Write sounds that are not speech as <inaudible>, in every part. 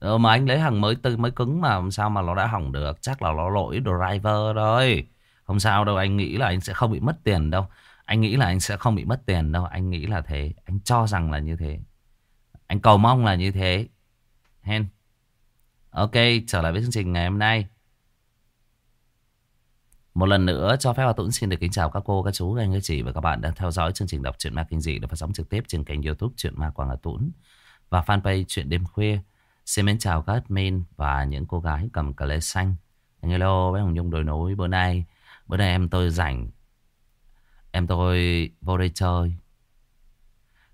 Ờ, mà anh lấy hàng mới tư mới cứng mà làm sao mà nó đã hỏng được? Chắc là nó lỗi driver rồi không sao đâu anh nghĩ là anh sẽ không bị mất tiền đâu. Anh nghĩ là anh sẽ không bị mất tiền đâu. Anh nghĩ là thế. Anh cho rằng là như thế. Anh cầu mong là như thế. Hen. Ok trở lại với chương trình ngày hôm nay. Một lần nữa cho phép Hà Tuấn xin được kính chào các cô, các chú, các anh, các chị và các bạn đang theo dõi chương trình đọc truyện ma kinh dị được phát sóng trực tiếp trên kênh youtube truyện ma Quảng Hà Tuấn và fanpage truyện đêm khuya. Xin mến chào các admin và những cô gái cầm cà lê xanh. Anh hello với Hồng Nhung đồi nối bữa nay. Bữa nay em tôi rảnh. Em tôi vô đây chơi.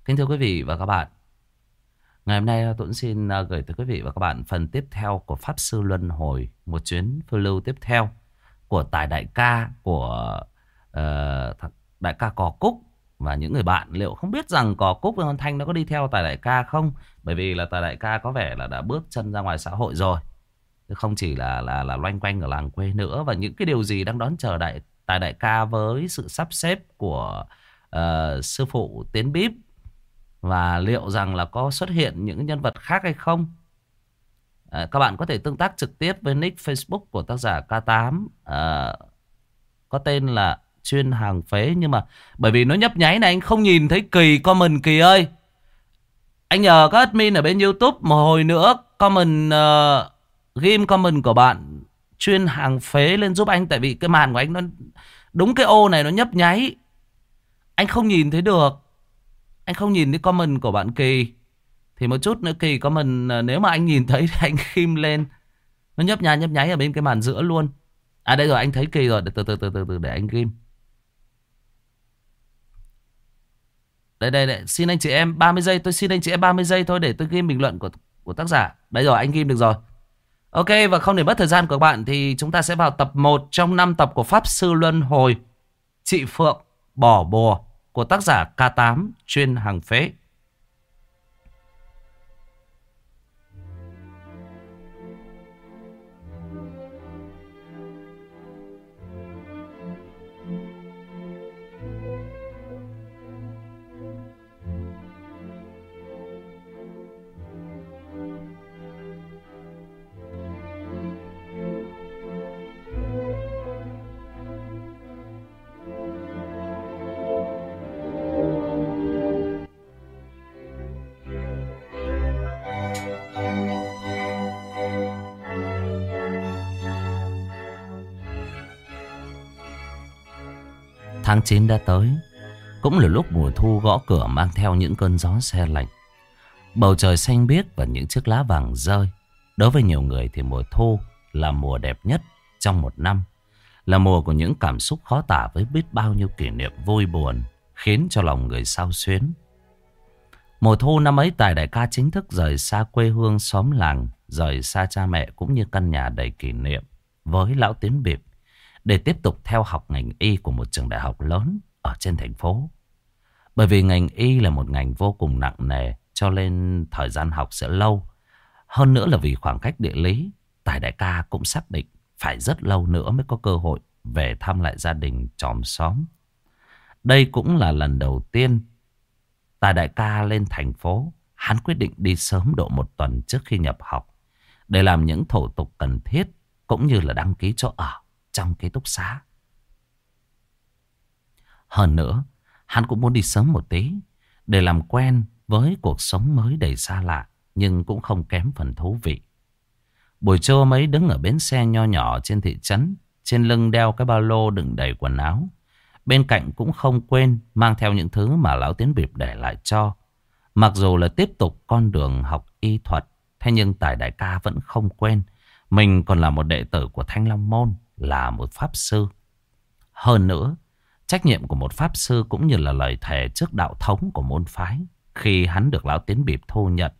Kính thưa quý vị và các bạn. Ngày hôm nay Tuấn xin à, gửi tới quý vị và các bạn phần tiếp theo của Pháp Sư Luân Hồi. Một chuyến phiêu lưu tiếp theo của Tài Đại Ca, của uh, Đại Ca Cò Cúc và những người bạn liệu không biết rằng Cò Cúc với Văn Thanh nó có đi theo Tài Đại Ca không? Bởi vì là Tài Đại Ca có vẻ là đã bước chân ra ngoài xã hội rồi. Chứ không chỉ là là là loanh quanh ở làng quê nữa và những cái điều gì đang đón chờ đại Tài Đại Ca với sự sắp xếp của uh, sư phụ Tiến Bíp và liệu rằng là có xuất hiện những nhân vật khác hay không? À, các bạn có thể tương tác trực tiếp với nick Facebook của tác giả K8 à, ờ, có tên là chuyên hàng phế. Nhưng mà bởi vì nó nhấp nháy này anh không nhìn thấy kỳ comment kỳ ơi. Anh nhờ các admin ở bên YouTube một hồi nữa comment uh, ghim comment của bạn chuyên hàng phế lên giúp anh. Tại vì cái màn của anh nó đúng cái ô này nó nhấp nháy. Anh không nhìn thấy được. Anh không nhìn thấy comment của bạn kỳ. Thì một chút nữa kỳ comment uh, nếu mà anh nhìn thấy thì anh ghim lên. Nó nhấp nháy nhấp nháy ở bên cái màn giữa luôn. À đây rồi anh thấy kỳ rồi. Từ từ từ từ từ để anh ghim. Đây đây đây, xin anh chị em 30 giây, tôi xin anh chị em 30 giây thôi để tôi ghi bình luận của của tác giả. Đấy rồi, anh ghi được rồi. Ok và không để mất thời gian của các bạn thì chúng ta sẽ vào tập 1 trong 5 tập của Pháp Sư Luân Hồi. Chị Phượng Bỏ Bùa của tác giả K8 chuyên hàng phế. Tháng 9 đã tới. Cũng là lúc mùa thu gõ cửa mang theo những cơn gió xe lạnh. Bầu trời xanh biếc và những chiếc lá vàng rơi. Đối với nhiều người thì mùa thu là mùa đẹp nhất trong một năm. Là mùa của những cảm xúc khó tả với biết bao nhiêu kỷ niệm vui buồn, Khiến cho lòng người sao xuyến. Mùa thu năm ấy Tài Đại ca chính thức rời xa quê hương xóm làng, Rời xa cha mẹ cũng như căn nhà đầy kỷ niệm Với lão tiến biệt để tiếp tục theo học ngành y của một trường đại học lớn ở trên thành phố. Bởi vì ngành y là một ngành vô cùng nặng nề cho nên thời gian học sẽ lâu. Hơn nữa là vì khoảng cách địa lý, Tài Đại ca cũng xác định phải rất lâu nữa mới có cơ hội về thăm lại gia đình tròm xóm. Đây cũng là lần đầu tiên Tài Đại ca lên thành phố. Hắn quyết định đi sớm độ một tuần trước khi nhập học để làm những thủ tục cần thiết cũng như là đăng ký chỗ ở trong ký túc xá. Hơn nữa, hắn cũng muốn đi sớm một tí để làm quen với cuộc sống mới đầy xa lạ nhưng cũng không kém phần thú vị. Buổi trưa mấy đứng ở bến xe nho nhỏ trên thị trấn, trên lưng đeo cái ba lô đựng đầy quần áo. Bên cạnh cũng không quên mang theo những thứ mà lão tiến bịp để lại cho. Mặc dù là tiếp tục con đường học y thuật, thế nhưng Tài Đại ca vẫn không quên. Mình còn là một đệ tử của Thanh Long Môn là một pháp sư. Hơn nữa, trách nhiệm của một pháp sư cũng như là lời thề trước đạo thống của môn phái khi hắn được lão tiến bịp thu nhận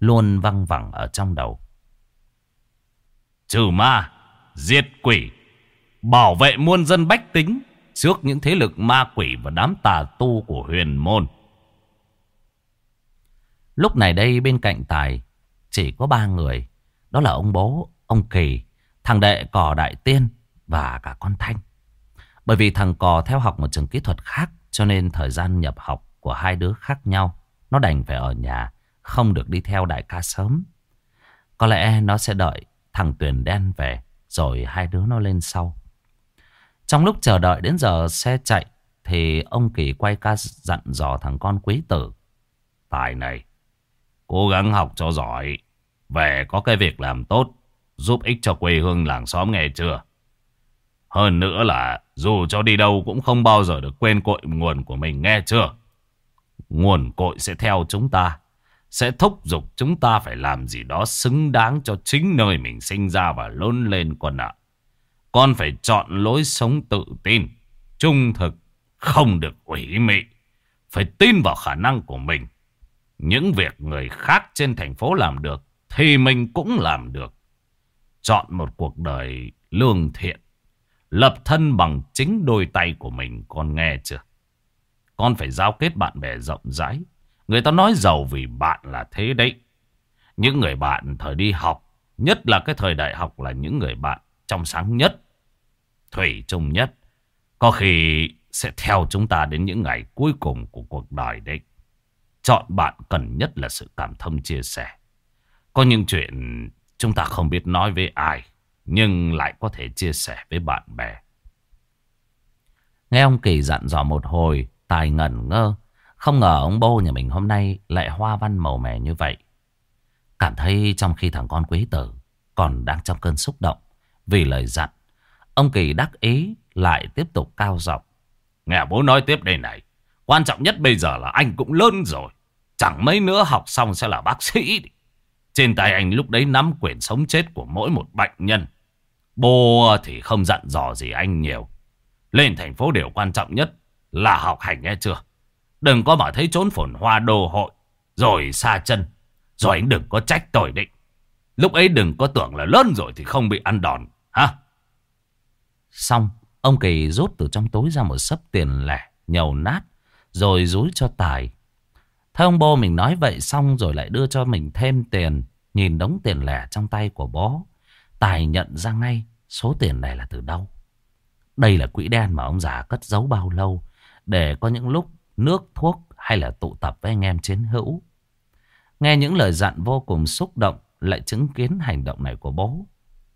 luôn văng vẳng ở trong đầu. Trừ ma, diệt quỷ, bảo vệ muôn dân bách tính trước những thế lực ma quỷ và đám tà tu của huyền môn. Lúc này đây bên cạnh Tài chỉ có ba người. Đó là ông bố, ông Kỳ, thằng đệ cò đại tiên và cả con Thanh. Bởi vì thằng Cò theo học một trường kỹ thuật khác cho nên thời gian nhập học của hai đứa khác nhau. Nó đành phải ở nhà, không được đi theo đại ca sớm. Có lẽ nó sẽ đợi thằng Tuyền đen về rồi hai đứa nó lên sau. Trong lúc chờ đợi đến giờ xe chạy thì ông Kỳ quay ca dặn dò thằng con quý tử. Tài này, cố gắng học cho giỏi, về có cái việc làm tốt, giúp ích cho quê hương làng xóm nghe chưa? Hơn nữa là dù cho đi đâu cũng không bao giờ được quên cội nguồn của mình nghe chưa? Nguồn cội sẽ theo chúng ta, sẽ thúc giục chúng ta phải làm gì đó xứng đáng cho chính nơi mình sinh ra và lớn lên con ạ. Con phải chọn lối sống tự tin, trung thực, không được ủy mị. Phải tin vào khả năng của mình. Những việc người khác trên thành phố làm được thì mình cũng làm được. Chọn một cuộc đời lương thiện. Lập thân bằng chính đôi tay của mình con nghe chưa? Con phải giao kết bạn bè rộng rãi. Người ta nói giàu vì bạn là thế đấy. Những người bạn thời đi học, nhất là cái thời đại học là những người bạn trong sáng nhất, thủy chung nhất. Có khi sẽ theo chúng ta đến những ngày cuối cùng của cuộc đời đấy. Chọn bạn cần nhất là sự cảm thông chia sẻ. Có những chuyện chúng ta không biết nói với ai, nhưng lại có thể chia sẻ với bạn bè. Nghe ông Kỳ dặn dò một hồi, Tài ngẩn ngơ. Không ngờ ông bô nhà mình hôm nay lại hoa văn màu mè như vậy. Cảm thấy trong khi thằng con quý tử còn đang trong cơn xúc động vì lời dặn. Ông Kỳ đắc ý lại tiếp tục cao giọng. Nghe bố nói tiếp đây này. Quan trọng nhất bây giờ là anh cũng lớn rồi. Chẳng mấy nữa học xong sẽ là bác sĩ. Trên tay anh lúc đấy nắm quyền sống chết của mỗi một bệnh nhân. Bố thì không dặn dò gì anh nhiều. Lên thành phố điều quan trọng nhất là học hành nghe chưa? Đừng có mà thấy trốn phồn hoa đồ hội. Rồi xa chân. Rồi anh đừng có trách tội định. Lúc ấy đừng có tưởng là lớn rồi thì không bị ăn đòn. Ha? Xong, ông Kỳ rút từ trong túi ra một sấp tiền lẻ, nhầu nát, rồi rúi cho Tài. Thấy ông bố mình nói vậy xong rồi lại đưa cho mình thêm tiền, nhìn đống tiền lẻ trong tay của bố. Tài nhận ra ngay số tiền này là từ đâu. Đây là quỹ đen mà ông già cất giấu bao lâu để có những lúc nước thuốc hay là tụ tập với anh em chiến hữu. Nghe những lời dặn vô cùng xúc động lại chứng kiến hành động này của bố.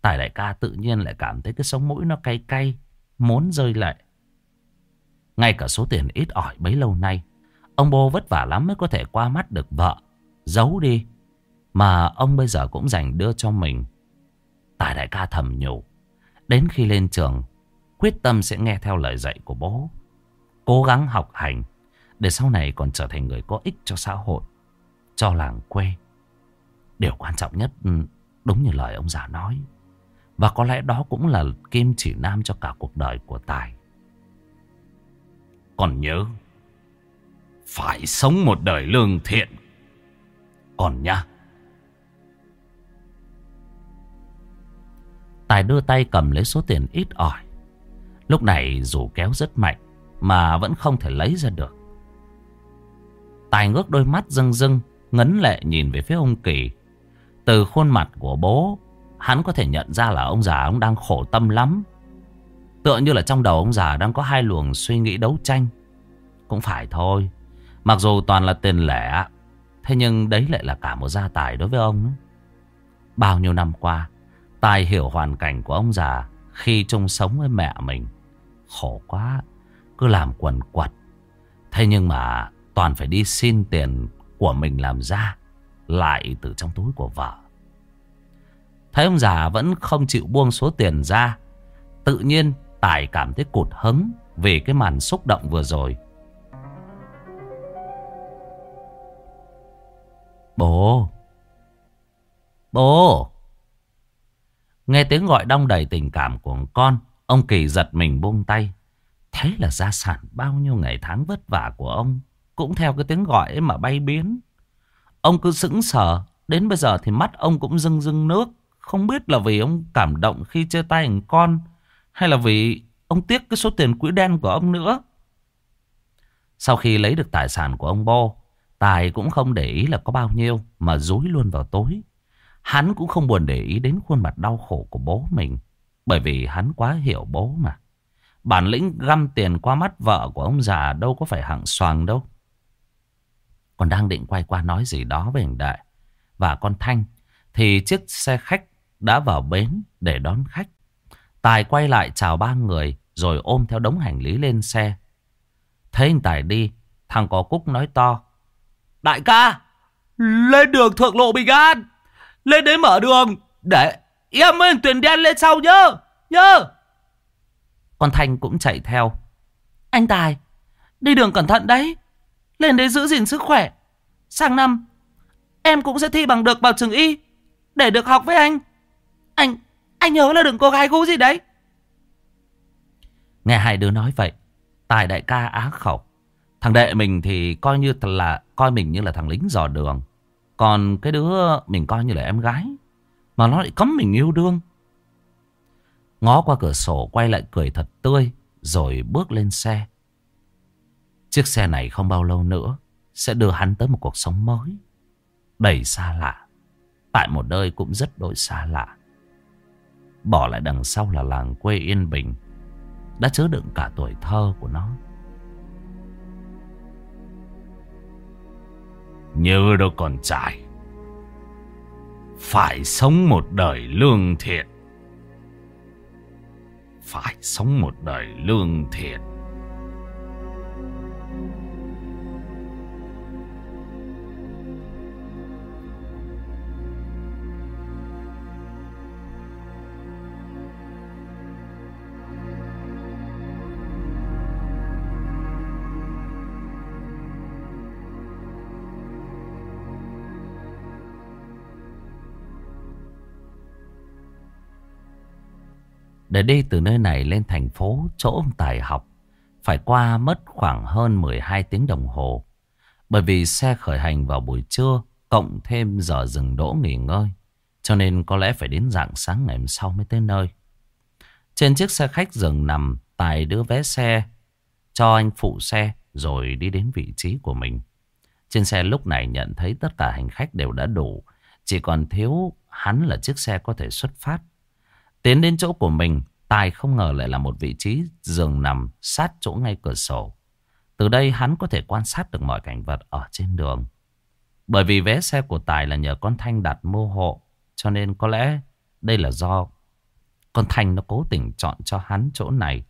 Tài đại ca tự nhiên lại cảm thấy cái sống mũi nó cay cay, muốn rơi lại. Ngay cả số tiền ít ỏi bấy lâu nay, ông bố vất vả lắm mới có thể qua mắt được vợ, giấu đi. Mà ông bây giờ cũng dành đưa cho mình. Tài đại ca thầm nhủ. Đến khi lên trường, quyết tâm sẽ nghe theo lời dạy của bố. Cố gắng học hành, để sau này còn trở thành người có ích cho xã hội, cho làng quê. Điều quan trọng nhất, ừ, đúng như lời ông già nói, và có lẽ đó cũng là kim chỉ nam cho cả cuộc đời của Tài. Còn nhớ, phải sống một đời lương thiện. Còn nhá. Tài đưa tay cầm lấy số tiền ít ỏi. Lúc này dù kéo rất mạnh mà vẫn không thể lấy ra được. Tài ngước đôi mắt rưng rưng, ngấn lệ nhìn về phía ông Kỳ. Từ khuôn mặt của bố Hắn có thể nhận ra là ông già ông đang khổ tâm lắm Tựa như là trong đầu ông già đang có hai luồng suy nghĩ đấu tranh Cũng phải thôi Mặc dù toàn là tiền lẻ Thế nhưng đấy lại là cả một gia tài đối với ông Bao nhiêu năm qua Tài hiểu hoàn cảnh của ông già Khi chung sống với mẹ mình. Khổ quá, Cứ làm quần quật. Thế nhưng mà toàn phải đi xin tiền của mình làm ra, Lại từ trong túi của vợ. Thấy ông già vẫn không chịu buông số tiền ra, Tự nhiên Tài cảm thấy cụt hứng Vì cái màn xúc động vừa rồi. Bố Bố Nghe tiếng gọi đong đầy tình cảm của con, Ông Kỳ giật mình buông tay. Thế là gia sản bao nhiêu ngày tháng vất vả của ông Cũng theo cái tiếng gọi ấy mà bay biến. Ông cứ sững sờ, Đến bây giờ thì mắt ông cũng rưng rưng nước. Không biết là vì ông cảm động khi chơi tay hình con, Hay là vì ông tiếc cái số tiền quỹ đen của ông nữa. Sau khi lấy được tài sản của ông Bo Tài cũng không để ý là có bao nhiêu Mà dối luôn vào tối Hắn cũng không buồn để ý đến khuôn mặt đau khổ của bố mình Bởi vì hắn quá hiểu bố mà Bản lĩnh găm tiền qua mắt vợ của ông già đâu có phải hạng xoàng đâu Còn đang định quay qua nói gì đó với hình Đại Và con Thanh Thì chiếc xe khách đã vào bến để đón khách. Tài quay lại chào ba người rồi ôm theo đống hành lý lên xe. Thấy anh Tài đi, thằng có cúc nói to. Đại ca, lên đường thượng lộ bình an. Lên đấy mở đường để em với tuyển đen lên sau nhớ. Nhớ. Con Thanh cũng chạy theo. Anh Tài, đi đường cẩn thận đấy. Lên đấy giữ gìn sức khỏe. Sang năm, em cũng sẽ thi bằng được vào trường y. Để được học với anh. Anh, anh nhớ là đừng có gái gú gì đấy. Nghe hai đứa nói vậy, Tài đại ca á khẩu. Thằng đệ mình thì coi như là coi mình như là thằng lính dò đường. Còn cái đứa mình coi như là em gái. Mà nó lại cấm mình yêu đương. Ngó qua cửa sổ, quay lại cười thật tươi, rồi bước lên xe. Chiếc xe này không bao lâu nữa sẽ đưa hắn tới một cuộc sống mới. Đầy xa lạ. Tại một nơi cũng rất đổi xa lạ. Bỏ lại đằng sau là làng quê yên bình, đã chứa đựng cả tuổi thơ của nó. Như đâu còn trai Phải sống một đời lương thiện. Phải sống một đời lương thiện. Để đi từ nơi này lên thành phố chỗ ông Tài học, Phải qua mất khoảng hơn 12 tiếng đồng hồ. Bởi vì xe khởi hành vào buổi trưa, Cộng thêm giờ dừng đỗ nghỉ ngơi, Cho nên có lẽ phải đến dạng sáng ngày hôm sau mới tới nơi. Trên chiếc xe khách dừng nằm, Tài đưa vé xe Cho anh phụ xe Rồi đi đến vị trí của mình. Trên xe lúc này nhận thấy tất cả hành khách đều đã đủ, Chỉ còn thiếu hắn là chiếc xe có thể xuất phát. Tiến đến chỗ của mình, Tài không ngờ lại là một vị trí giường nằm sát chỗ ngay cửa sổ. Từ đây hắn có thể quan sát được mọi cảnh vật ở trên đường. Bởi vì vé xe của Tài là nhờ con Thanh đặt mua hộ, cho nên có lẽ đây là do con Thanh nó cố tình chọn cho hắn chỗ này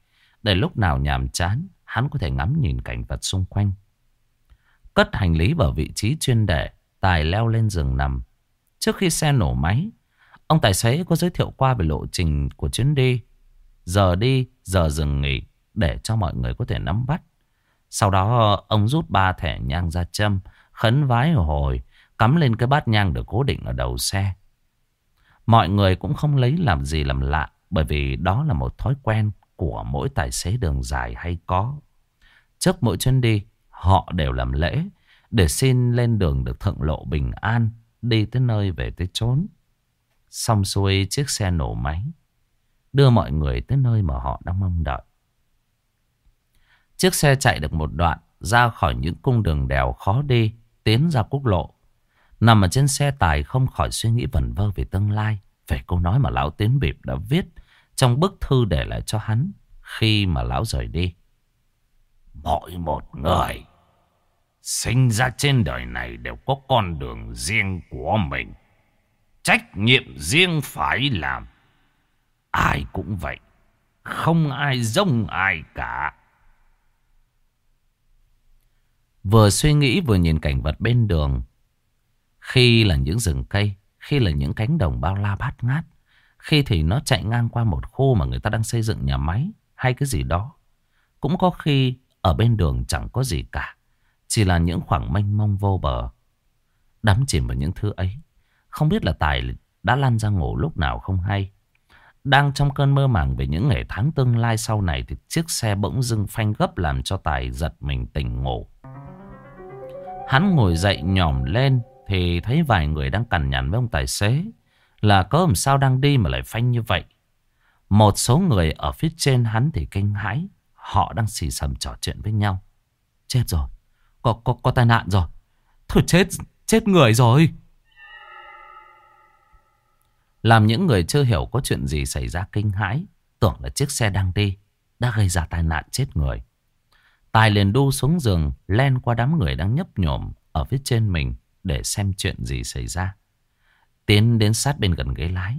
để lúc nào nhàm chán hắn có thể ngắm nhìn cảnh vật xung quanh. Cất hành lý vào vị trí chuyên để, Tài leo lên giường nằm. Trước khi xe nổ máy, Ông tài xế có giới thiệu qua về lộ trình của chuyến đi. Giờ đi, giờ dừng nghỉ để cho mọi người có thể nắm bắt. Sau đó ông rút ba thẻ nhang ra châm, khấn vái hồi, cắm lên cái bát nhang được cố định ở đầu xe. Mọi người cũng không lấy làm gì làm lạ bởi vì đó là một thói quen của mỗi tài xế đường dài hay có. Trước mỗi chuyến đi, họ đều làm lễ để xin lên đường được thượng lộ bình an, đi tới nơi về tới chốn. Xong xuôi chiếc xe nổ máy. Đưa mọi người tới nơi mà họ đang mong đợi. Chiếc xe chạy được một đoạn ra khỏi những cung đường đèo khó đi, tiến ra quốc lộ. Nằm ở trên xe tài không khỏi suy nghĩ vẩn vơ về tương lai, về câu nói mà lão Tiến Bịp đã viết trong bức thư để lại cho hắn khi mà lão rời đi. Mỗi một người sinh ra trên đời này đều có con đường riêng của mình. Trách nhiệm riêng phải làm. Ai cũng vậy. Không ai giống ai cả. Vừa suy nghĩ vừa nhìn cảnh vật bên đường. Khi là những rừng cây. Khi là những cánh đồng bao la bát ngát. Khi thì nó chạy ngang qua một khu mà người ta đang xây dựng nhà máy. Hay cái gì đó. Cũng có khi ở bên đường chẳng có gì cả. Chỉ là những khoảng mênh mông vô bờ. Đắm chìm vào những thứ ấy. Không biết là Tài đã lăn ra ngủ lúc nào không hay. Đang trong cơn mơ màng về những ngày tháng tương lai sau này thì chiếc xe bỗng dưng phanh gấp làm cho Tài giật mình tỉnh ngủ. Hắn ngồi dậy nhòm lên thì thấy vài người đang cằn nhằn với ông tài xế. Là có làm sao đang đi mà lại phanh như vậy. Một số người ở phía trên hắn thì kinh hãi. Họ đang xì xầm trò chuyện với nhau. Chết rồi. Có, có, có tai nạn rồi. Thôi chết, chết người rồi. Làm những người chưa hiểu có chuyện gì xảy ra kinh hãi. Tưởng là chiếc xe đang đi. Đã gây ra tai nạn chết người. Tài liền đu xuống giường. Len qua đám người đang nhấp nhổm. Ở phía trên mình. Để xem chuyện gì xảy ra. Tiến đến sát bên gần ghế lái.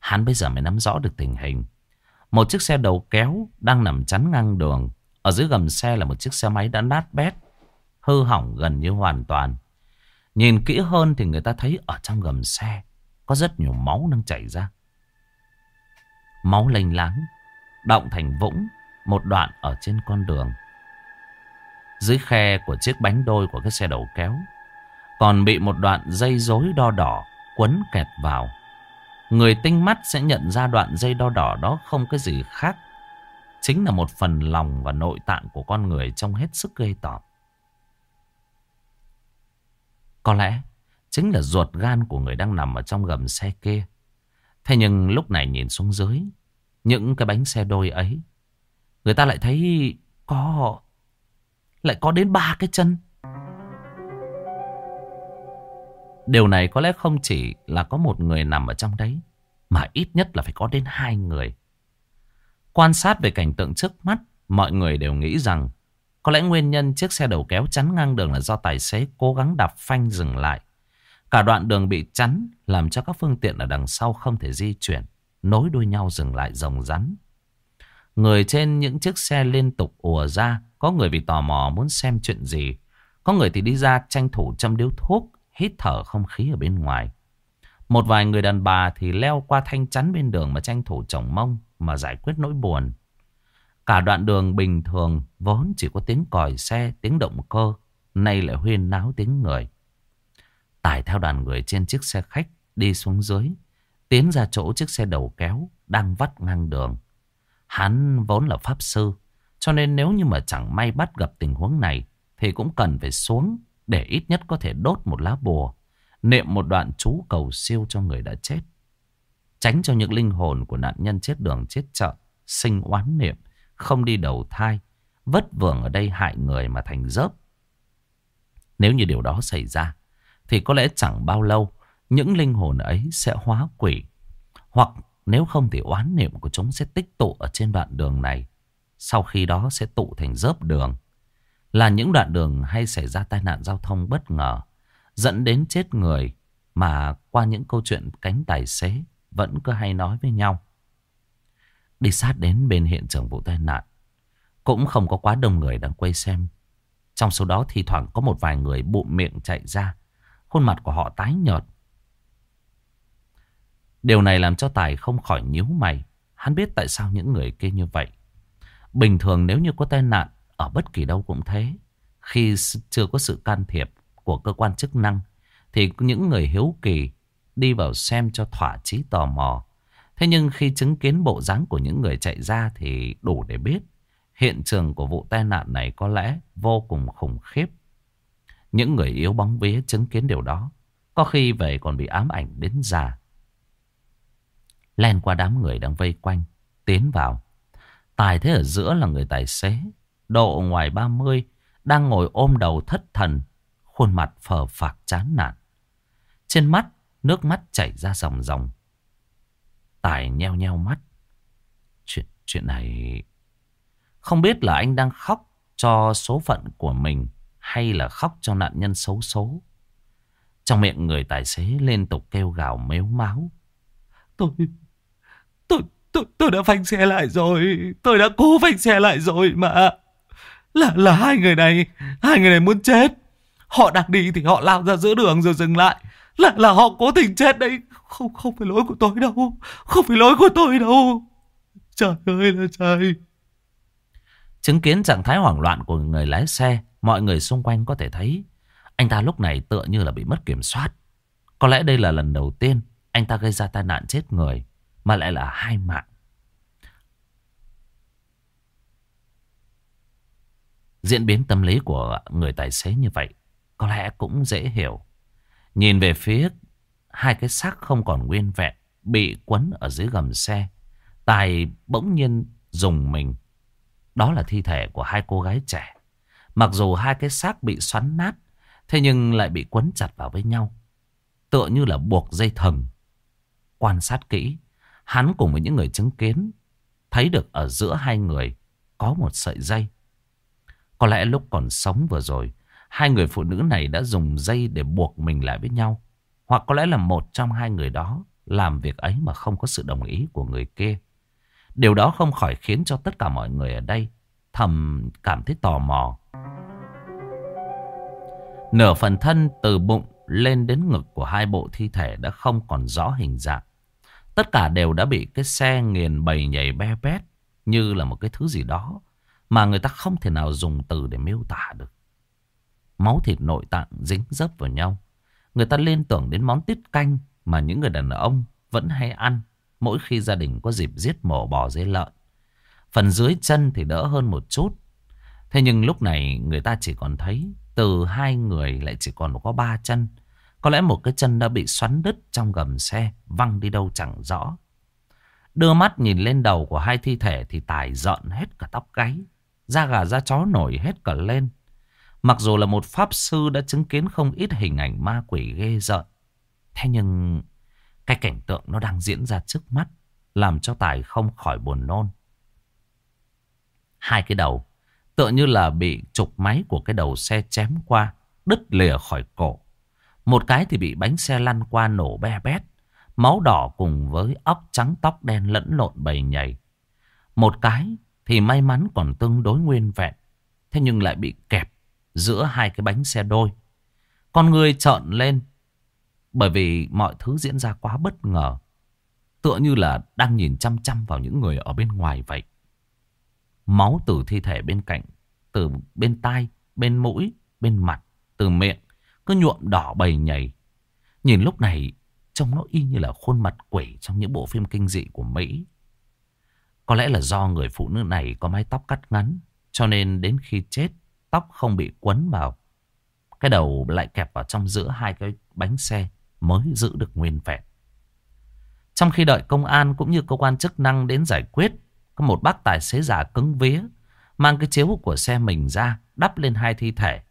Hắn bây giờ mới nắm rõ được tình hình. Một chiếc xe đầu kéo đang nằm chắn ngang đường. Ở dưới gầm xe là một chiếc xe máy đã nát bét. Hư hỏng gần như hoàn toàn. Nhìn kỹ hơn thì người ta thấy ở trong gầm xe có rất nhiều máu đang chảy ra. Máu lênh láng, động thành vũng một đoạn ở trên con đường. Dưới khe của chiếc bánh đôi của cái xe đầu kéo còn bị một đoạn dây rối đo đỏ quấn kẹt vào. Người tinh mắt sẽ nhận ra đoạn dây đo đỏ đó không cái gì khác. Chính là một phần lòng và nội tạng của con người trông hết sức gây tởm. Có lẽ chính là ruột gan của người đang nằm ở trong gầm xe kia. Thế nhưng lúc này nhìn xuống dưới, những cái bánh xe đôi ấy, người ta lại thấy có... lại có đến ba cái chân. Điều này có lẽ không chỉ là có một người nằm ở trong đấy, mà ít nhất là phải có đến hai người. Quan sát về cảnh tượng trước mắt, mọi người đều nghĩ rằng có lẽ nguyên nhân chiếc xe đầu kéo chắn ngang đường là do tài xế cố gắng đạp phanh dừng lại. Cả đoạn đường bị chắn làm cho các phương tiện ở đằng sau không thể di chuyển, nối đuôi nhau dừng lại rồng rắn. Người trên những chiếc xe liên tục ùa ra, có người vì tò mò muốn xem chuyện gì, có người thì đi ra tranh thủ châm điếu thuốc, hít thở không khí ở bên ngoài. Một vài người đàn bà thì leo qua thanh chắn bên đường mà tranh thủ chồng mông mà giải quyết nỗi buồn. Cả đoạn đường bình thường vốn chỉ có tiếng còi xe, tiếng động cơ, nay lại huyên náo tiếng người. Tải theo đoàn người trên chiếc xe khách đi xuống dưới, tiến ra chỗ chiếc xe đầu kéo đang vắt ngang đường. Hắn vốn là pháp sư, cho nên nếu như mà chẳng may bắt gặp tình huống này thì cũng cần phải xuống để ít nhất có thể đốt một lá bùa, niệm một đoạn chú cầu siêu cho người đã chết. Tránh cho những linh hồn của nạn nhân chết đường chết chợ, sinh oán niệm, không đi đầu thai, vất vưởng ở đây hại người mà thành dớp. Nếu như điều đó xảy ra, thì có lẽ chẳng bao lâu, những linh hồn ấy sẽ hóa quỷ. Hoặc nếu không thì oán niệm của chúng sẽ tích tụ ở trên đoạn đường này. Sau khi đó sẽ tụ thành dớp đường. Là những đoạn đường hay xảy ra tai nạn giao thông bất ngờ. Dẫn đến chết người, mà qua những câu chuyện cánh tài xế vẫn cứ hay nói với nhau. Đi sát đến bên hiện trường vụ tai nạn. Cũng không có quá đông người đang quay xem. Trong số đó thì thoảng có một vài người bụng miệng chạy ra. Khuôn mặt của họ tái nhợt. Điều này làm cho Tài không khỏi nhíu mày. Hắn biết tại sao những người kia như vậy. Bình thường nếu như có tai nạn, ở bất kỳ đâu cũng thế. Khi chưa có sự can thiệp của cơ quan chức năng, thì những người hiếu kỳ đi vào xem cho thỏa chí tò mò. Thế nhưng khi chứng kiến bộ dáng của những người chạy ra thì đủ để biết, hiện trường của vụ tai nạn này có lẽ vô cùng khủng khiếp. Những người yếu bóng vía chứng kiến điều đó, có khi về còn bị ám ảnh đến già. Len qua đám người đang vây quanh, tiến vào. Tài thế ở giữa là người tài xế, độ ngoài 30, đang ngồi ôm đầu thất thần, khuôn mặt phờ phạc chán nản. Trên mắt, nước mắt chảy ra ròng ròng. Tài nheo nheo mắt. Chuyện, chuyện này... Không biết là anh đang khóc cho số phận của mình hay là khóc cho nạn nhân xấu số. Trong miệng người tài xế liên tục kêu gào mếu máu. Tôi, tôi, tôi, tôi đã phanh xe lại rồi. Tôi đã cố phanh xe lại rồi mà. Là, là hai người này, hai người này muốn chết. Họ đang đi thì họ lao ra giữa đường rồi dừng lại. Là, là họ cố tình chết đấy. Không, không phải lỗi của tôi đâu. Không phải lỗi của tôi đâu. Trời ơi là trời. Chứng kiến trạng thái hoảng loạn của người lái xe, mọi người xung quanh có thể thấy anh ta lúc này tựa như là bị mất kiểm soát. Có lẽ đây là lần đầu tiên anh ta gây ra tai nạn chết người, mà lại là hai mạng. Diễn biến tâm lý của người tài xế như vậy có lẽ cũng dễ hiểu. Nhìn về phía hai cái xác không còn nguyên vẹn bị quấn ở dưới gầm xe. Tài bỗng nhiên dùng mình đó là thi thể của hai cô gái trẻ. Mặc dù hai cái xác bị xoắn nát, thế nhưng lại bị quấn chặt vào với nhau. Tựa như là buộc dây thừng. Quan sát kỹ, hắn cùng với những người chứng kiến, thấy được ở giữa hai người có một sợi dây. Có lẽ lúc còn sống vừa rồi, hai người phụ nữ này đã dùng dây để buộc mình lại với nhau. Hoặc có lẽ là một trong hai người đó làm việc ấy mà không có sự đồng ý của người kia. Điều đó không khỏi khiến cho tất cả mọi người ở đây thầm cảm thấy tò mò. Nửa phần thân từ bụng lên đến ngực của hai bộ thi thể đã không còn rõ hình dạng. Tất cả đều đã bị cái xe nghiền bầy nhảy be bét như là một cái thứ gì đó mà người ta không thể nào dùng từ để miêu tả được. Máu thịt nội tạng dính dấp vào nhau. Người ta liên tưởng đến món tiết canh mà những người đàn ông vẫn hay ăn mỗi khi gia đình có dịp giết mổ bò dê lợn. Phần dưới chân thì đỡ hơn một chút. Thế nhưng lúc này người ta chỉ còn thấy từ hai người lại chỉ còn có ba chân. Có lẽ một cái chân đã bị xoắn đứt trong gầm xe, văng đi đâu chẳng rõ. Đưa mắt nhìn lên đầu của hai thi thể thì Tài giận hết cả tóc gáy. Da gà da chó nổi hết cả lên. Mặc dù là một pháp sư đã chứng kiến không ít hình ảnh ma quỷ ghê rợn. Thế nhưng cái cảnh tượng nó đang diễn ra trước mắt làm cho Tài không khỏi buồn nôn. Hai cái đầu tựa như là bị trục máy của cái đầu xe chém qua, đứt lìa khỏi cổ. Một cái thì bị bánh xe lăn qua nổ be bét, máu đỏ cùng với óc trắng tóc đen lẫn lộn bầy nhầy. Một cái thì may mắn còn tương đối nguyên vẹn, thế nhưng lại bị kẹp giữa hai cái bánh xe đôi. Con người trợn lên bởi vì mọi thứ diễn ra quá bất ngờ. Tựa như là đang nhìn chăm chăm vào những người ở bên ngoài vậy. Máu từ thi thể bên cạnh, từ bên tai, bên mũi, bên mặt, từ miệng, cứ nhuộm đỏ bầy nhảy. Nhìn lúc này, trông nó y như là khuôn mặt quỷ trong những bộ phim kinh dị của Mỹ. Có lẽ là do người phụ nữ này có mái tóc cắt ngắn, cho nên đến khi chết, tóc không bị quấn vào. Cái đầu lại kẹp vào trong giữa hai cái bánh xe mới giữ được nguyên vẹn. Trong khi đợi công an cũng như cơ quan chức năng đến giải quyết, có một bác tài xế giả cứng vía, mang cái chiếu của xe mình ra, đắp lên hai thi thể.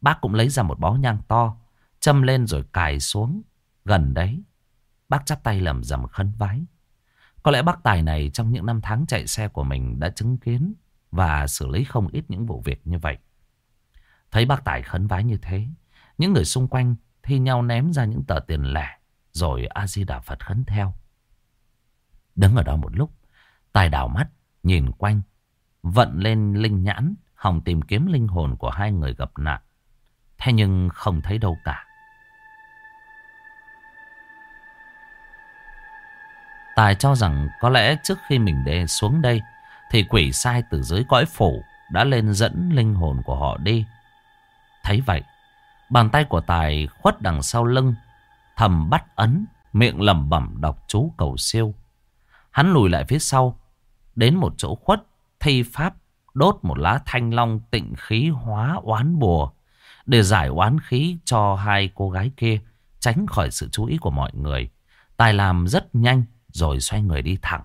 Bác cũng lấy ra một bó nhang to, châm lên rồi cài xuống. Gần đấy, bác chắp tay lầm rầm khấn vái. Có lẽ bác tài này trong những năm tháng chạy xe của mình đã chứng kiến và xử lý không ít những vụ việc như vậy. Thấy bác tài khấn vái như thế, những người xung quanh thi nhau ném ra những tờ tiền lẻ, rồi A-di-đà Phật khấn theo. Đứng ở đó một lúc, tài đảo mắt, nhìn quanh, vận lên linh nhãn, hòng tìm kiếm linh hồn của hai người gặp nạn. Thế nhưng không thấy đâu cả. Tài cho rằng có lẽ trước khi mình đề xuống đây thì quỷ sai từ dưới cõi phủ đã lên dẫn linh hồn của họ đi. Thấy vậy, bàn tay của Tài khuất đằng sau lưng, thầm bắt ấn, miệng lẩm bẩm đọc chú cầu siêu. Hắn lùi lại phía sau, đến một chỗ khuất, thi pháp, đốt một lá thanh long tịnh khí hóa oán bùa, để giải oán khí cho hai cô gái kia, tránh khỏi sự chú ý của mọi người. Tài làm rất nhanh, rồi xoay người đi thẳng.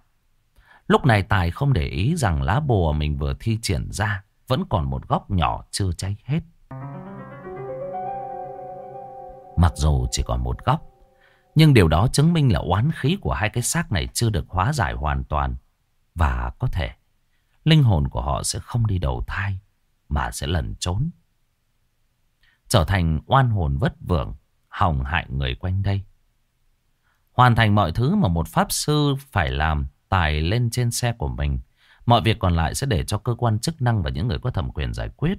Lúc này Tài không để ý rằng lá bùa mình vừa thi triển ra vẫn còn một góc nhỏ chưa cháy hết. Mặc dù chỉ còn một góc, nhưng điều đó chứng minh là oán khí của hai cái xác này chưa được hóa giải hoàn toàn. Và có thể linh hồn của họ sẽ không đi đầu thai mà sẽ lẩn trốn. Trở thành oan hồn vất vưởng, hòng hại người quanh đây. Hoàn thành mọi thứ mà một pháp sư phải làm tài lên trên xe của mình. Mọi việc còn lại sẽ để cho cơ quan chức năng và những người có thẩm quyền giải quyết.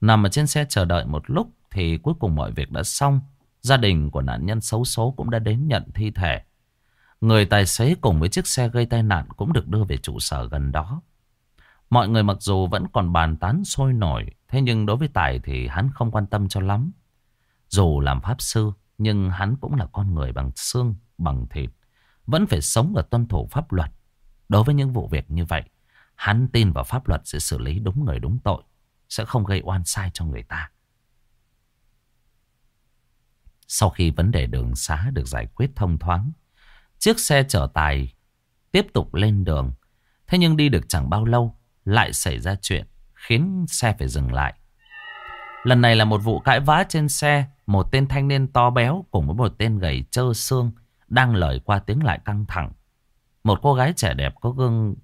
Nằm ở trên xe chờ đợi một lúc thì cuối cùng mọi việc đã xong. Gia đình của nạn nhân xấu số cũng đã đến nhận thi thể. Người tài xế cùng với chiếc xe gây tai nạn cũng được đưa về trụ sở gần đó. Mọi người mặc dù vẫn còn bàn tán sôi nổi, thế nhưng đối với Tài thì hắn không quan tâm cho lắm. Dù làm pháp sư, nhưng hắn cũng là con người bằng xương, bằng thịt. Vẫn phải sống và tuân thủ pháp luật. Đối với những vụ việc như vậy, hắn tin vào pháp luật sẽ xử lý đúng người đúng tội. Sẽ không gây oan sai cho người ta. Sau khi vấn đề đường xá được giải quyết thông thoáng, chiếc xe chở tài tiếp tục lên đường. Thế nhưng đi được chẳng bao lâu, lại xảy ra chuyện khiến xe phải dừng lại. Lần này là một vụ cãi vã trên xe, một tên thanh niên to béo cùng với một tên gầy trơ xương đang lời qua tiếng lại căng thẳng. Một cô gái trẻ đẹp có gương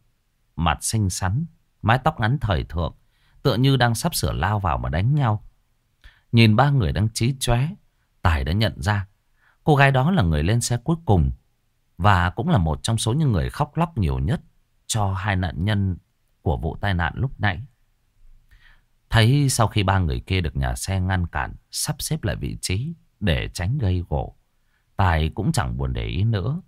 mặt xinh xắn, mái tóc ngắn thời thượng, tựa như đang sắp sửa lao vào mà đánh nhau. Nhìn ba người đang trí chóe, Tài đã nhận ra Cô gái đó là người lên xe cuối cùng và cũng là một trong số những người khóc lóc nhiều nhất cho hai nạn nhân của vụ tai nạn lúc nãy. Thấy sau khi ba người kia được nhà xe ngăn cản, sắp xếp lại vị trí để tránh gây gỗ, Tài cũng chẳng buồn để ý nữa.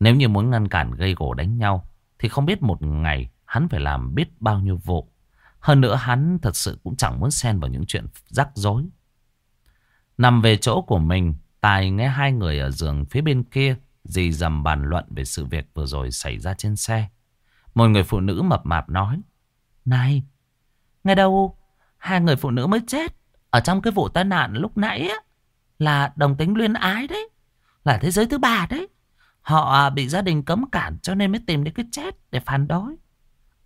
Nếu như muốn ngăn cản gây gỗ đánh nhau, thì không biết một ngày hắn phải làm biết bao nhiêu vụ. Hơn nữa hắn thật sự cũng chẳng muốn xen vào những chuyện rắc rối. Nằm về chỗ của mình, Tài nghe hai người ở giường phía bên kia dì dầm bàn luận về sự việc vừa rồi xảy ra trên xe. Một người phụ nữ mập mạp nói. Này, nghe đâu hai người phụ nữ mới chết ở trong cái vụ tai nạn lúc nãy á, là đồng tính luyên ái đấy. Là thế giới thứ ba đấy. Họ à, bị gia đình cấm cản cho nên mới tìm đến cái chết để phản đối.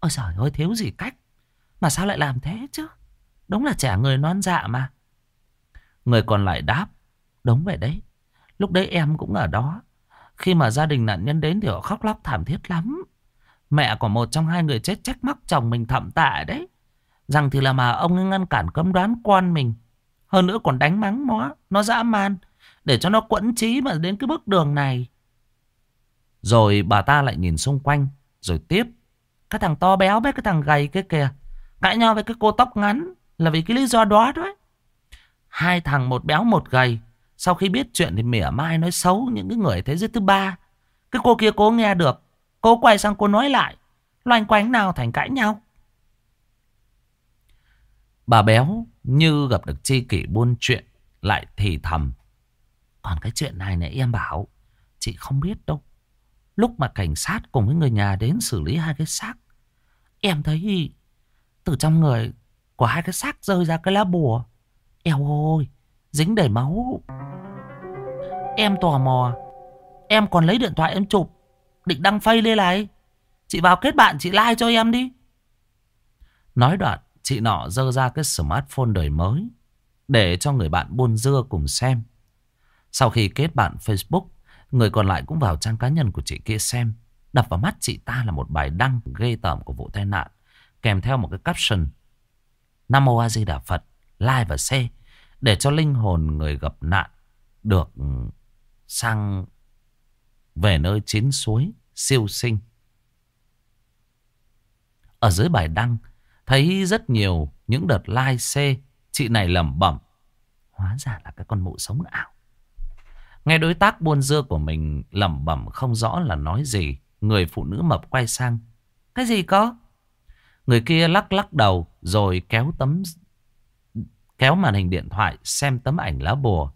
Ôi trời ơi thiếu gì cách. Mà sao lại làm thế chứ? Đúng là trẻ người non dạ mà. Người còn lại đáp. Đúng vậy đấy. Lúc đấy em cũng ở đó. Khi mà gia đình nạn nhân đến thì họ khóc lóc thảm thiết lắm. Mẹ của một trong hai người chết trách móc chồng mình thậm tạ đấy. Rằng thì là mà ông ấy ngăn cản cấm đoán con mình. Hơn nữa còn đánh mắng nó. Nó dã man. Để cho nó quẫn trí mà đến cái bước đường này. Rồi bà ta lại nhìn xung quanh. Rồi tiếp. Cái thằng to béo với cái thằng gầy kia kìa. Cãi nhau với cái cô tóc ngắn. Là vì cái lý do đó đấy. Hai thằng một béo một gầy. Sau khi biết chuyện thì mỉa mai nói xấu những cái người thế giới thứ ba. Cái cô kia cố nghe được. Cô quay sang cô nói lại. Loanh quanh nào thành cãi nhau. Bà béo như gặp được chi kỷ buôn chuyện. Lại thì thầm. Còn cái chuyện này này em bảo. Chị không biết đâu. Lúc mà cảnh sát cùng với người nhà đến xử lý hai cái xác. Em thấy từ trong người của hai cái xác rơi ra cái lá bùa. Eo ôi, dính đầy máu. Em tò mò. Em còn lấy điện thoại em chụp. Định đăng phay lên này. Chị vào kết bạn chị like cho em đi. Nói đoạn, chị nọ dơ ra cái smartphone đời mới. Để cho người bạn buôn dưa cùng xem. Sau khi kết bạn Facebook, người còn lại cũng vào trang cá nhân của chị kia xem. Đập vào mắt chị ta là một bài đăng ghê tởm của vụ tai nạn. Kèm theo một cái caption. Nam Mô A Di Đà Phật, like và share. Để cho linh hồn người gặp nạn được sang về nơi chín suối siêu sinh. Ở dưới bài đăng, thấy rất nhiều những đợt like xê, chị này lẩm bẩm. Hóa ra là cái con mụ sống ảo. Nghe đối tác buôn dưa của mình lẩm bẩm không rõ là nói gì. Người phụ nữ mập quay sang. Cái gì có? Người kia lắc lắc đầu rồi kéo tấm kéo màn hình điện thoại xem tấm ảnh lá bùa.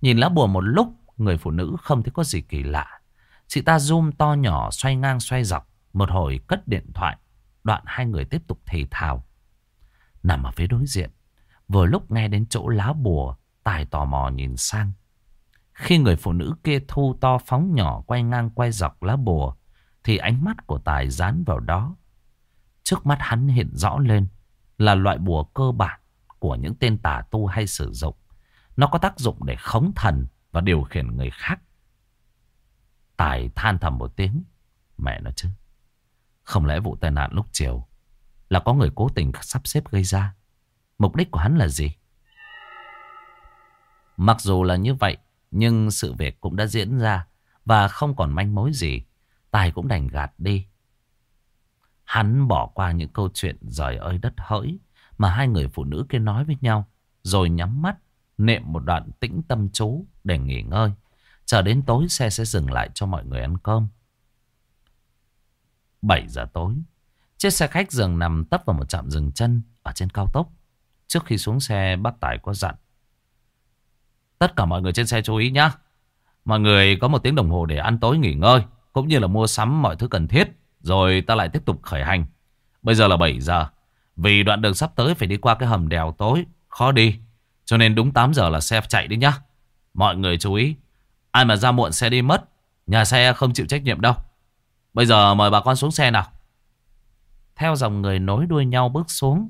Nhìn lá bùa một lúc, Người phụ nữ không thấy có gì kỳ lạ. Chị ta zoom to nhỏ, xoay ngang, xoay dọc. Một hồi cất điện thoại. Đoạn hai người tiếp tục thì thào. Nằm ở phía đối diện. Vừa lúc nghe đến chỗ lá bùa. Tài tò mò nhìn sang. Khi người phụ nữ kia thu to phóng nhỏ, quay ngang, quay dọc lá bùa. Thì ánh mắt của Tài dán vào đó. Trước mắt hắn hiện rõ lên. Là loại bùa cơ bản của những tên tà tu hay sử dụng. Nó có tác dụng để khống thần và điều khiển người khác. Tài than thầm một tiếng. Mẹ nó chứ. Không lẽ vụ tai nạn lúc chiều là có người cố tình sắp xếp gây ra. Mục đích của hắn là gì? Mặc dù là như vậy, nhưng sự việc cũng đã diễn ra và không còn manh mối gì. Tài cũng đành gạt đi. Hắn bỏ qua những câu chuyện rời ơi đất hỡi mà hai người phụ nữ kia nói với nhau, rồi nhắm mắt Niệm một đoạn tĩnh tâm chú để nghỉ ngơi. Chờ đến tối xe sẽ dừng lại cho mọi người ăn cơm. 7 giờ tối. Chiếc xe khách dừng nằm tấp vào một trạm dừng chân ở trên cao tốc. Trước khi xuống xe bác Tài có dặn. Tất cả mọi người trên xe chú ý nhé. Mọi người có một tiếng đồng hồ để ăn tối nghỉ ngơi. Cũng như là mua sắm mọi thứ cần thiết. Rồi ta lại tiếp tục khởi hành. Bây giờ là 7 giờ. Vì đoạn đường sắp tới phải đi qua cái hầm đèo tối. Khó đi. Cho nên đúng 8 giờ là xe chạy đi nhá. Mọi người chú ý. Ai mà ra muộn xe đi mất. Nhà xe không chịu trách nhiệm đâu. Bây giờ mời bà con xuống xe nào. Theo dòng người nối đuôi nhau bước xuống.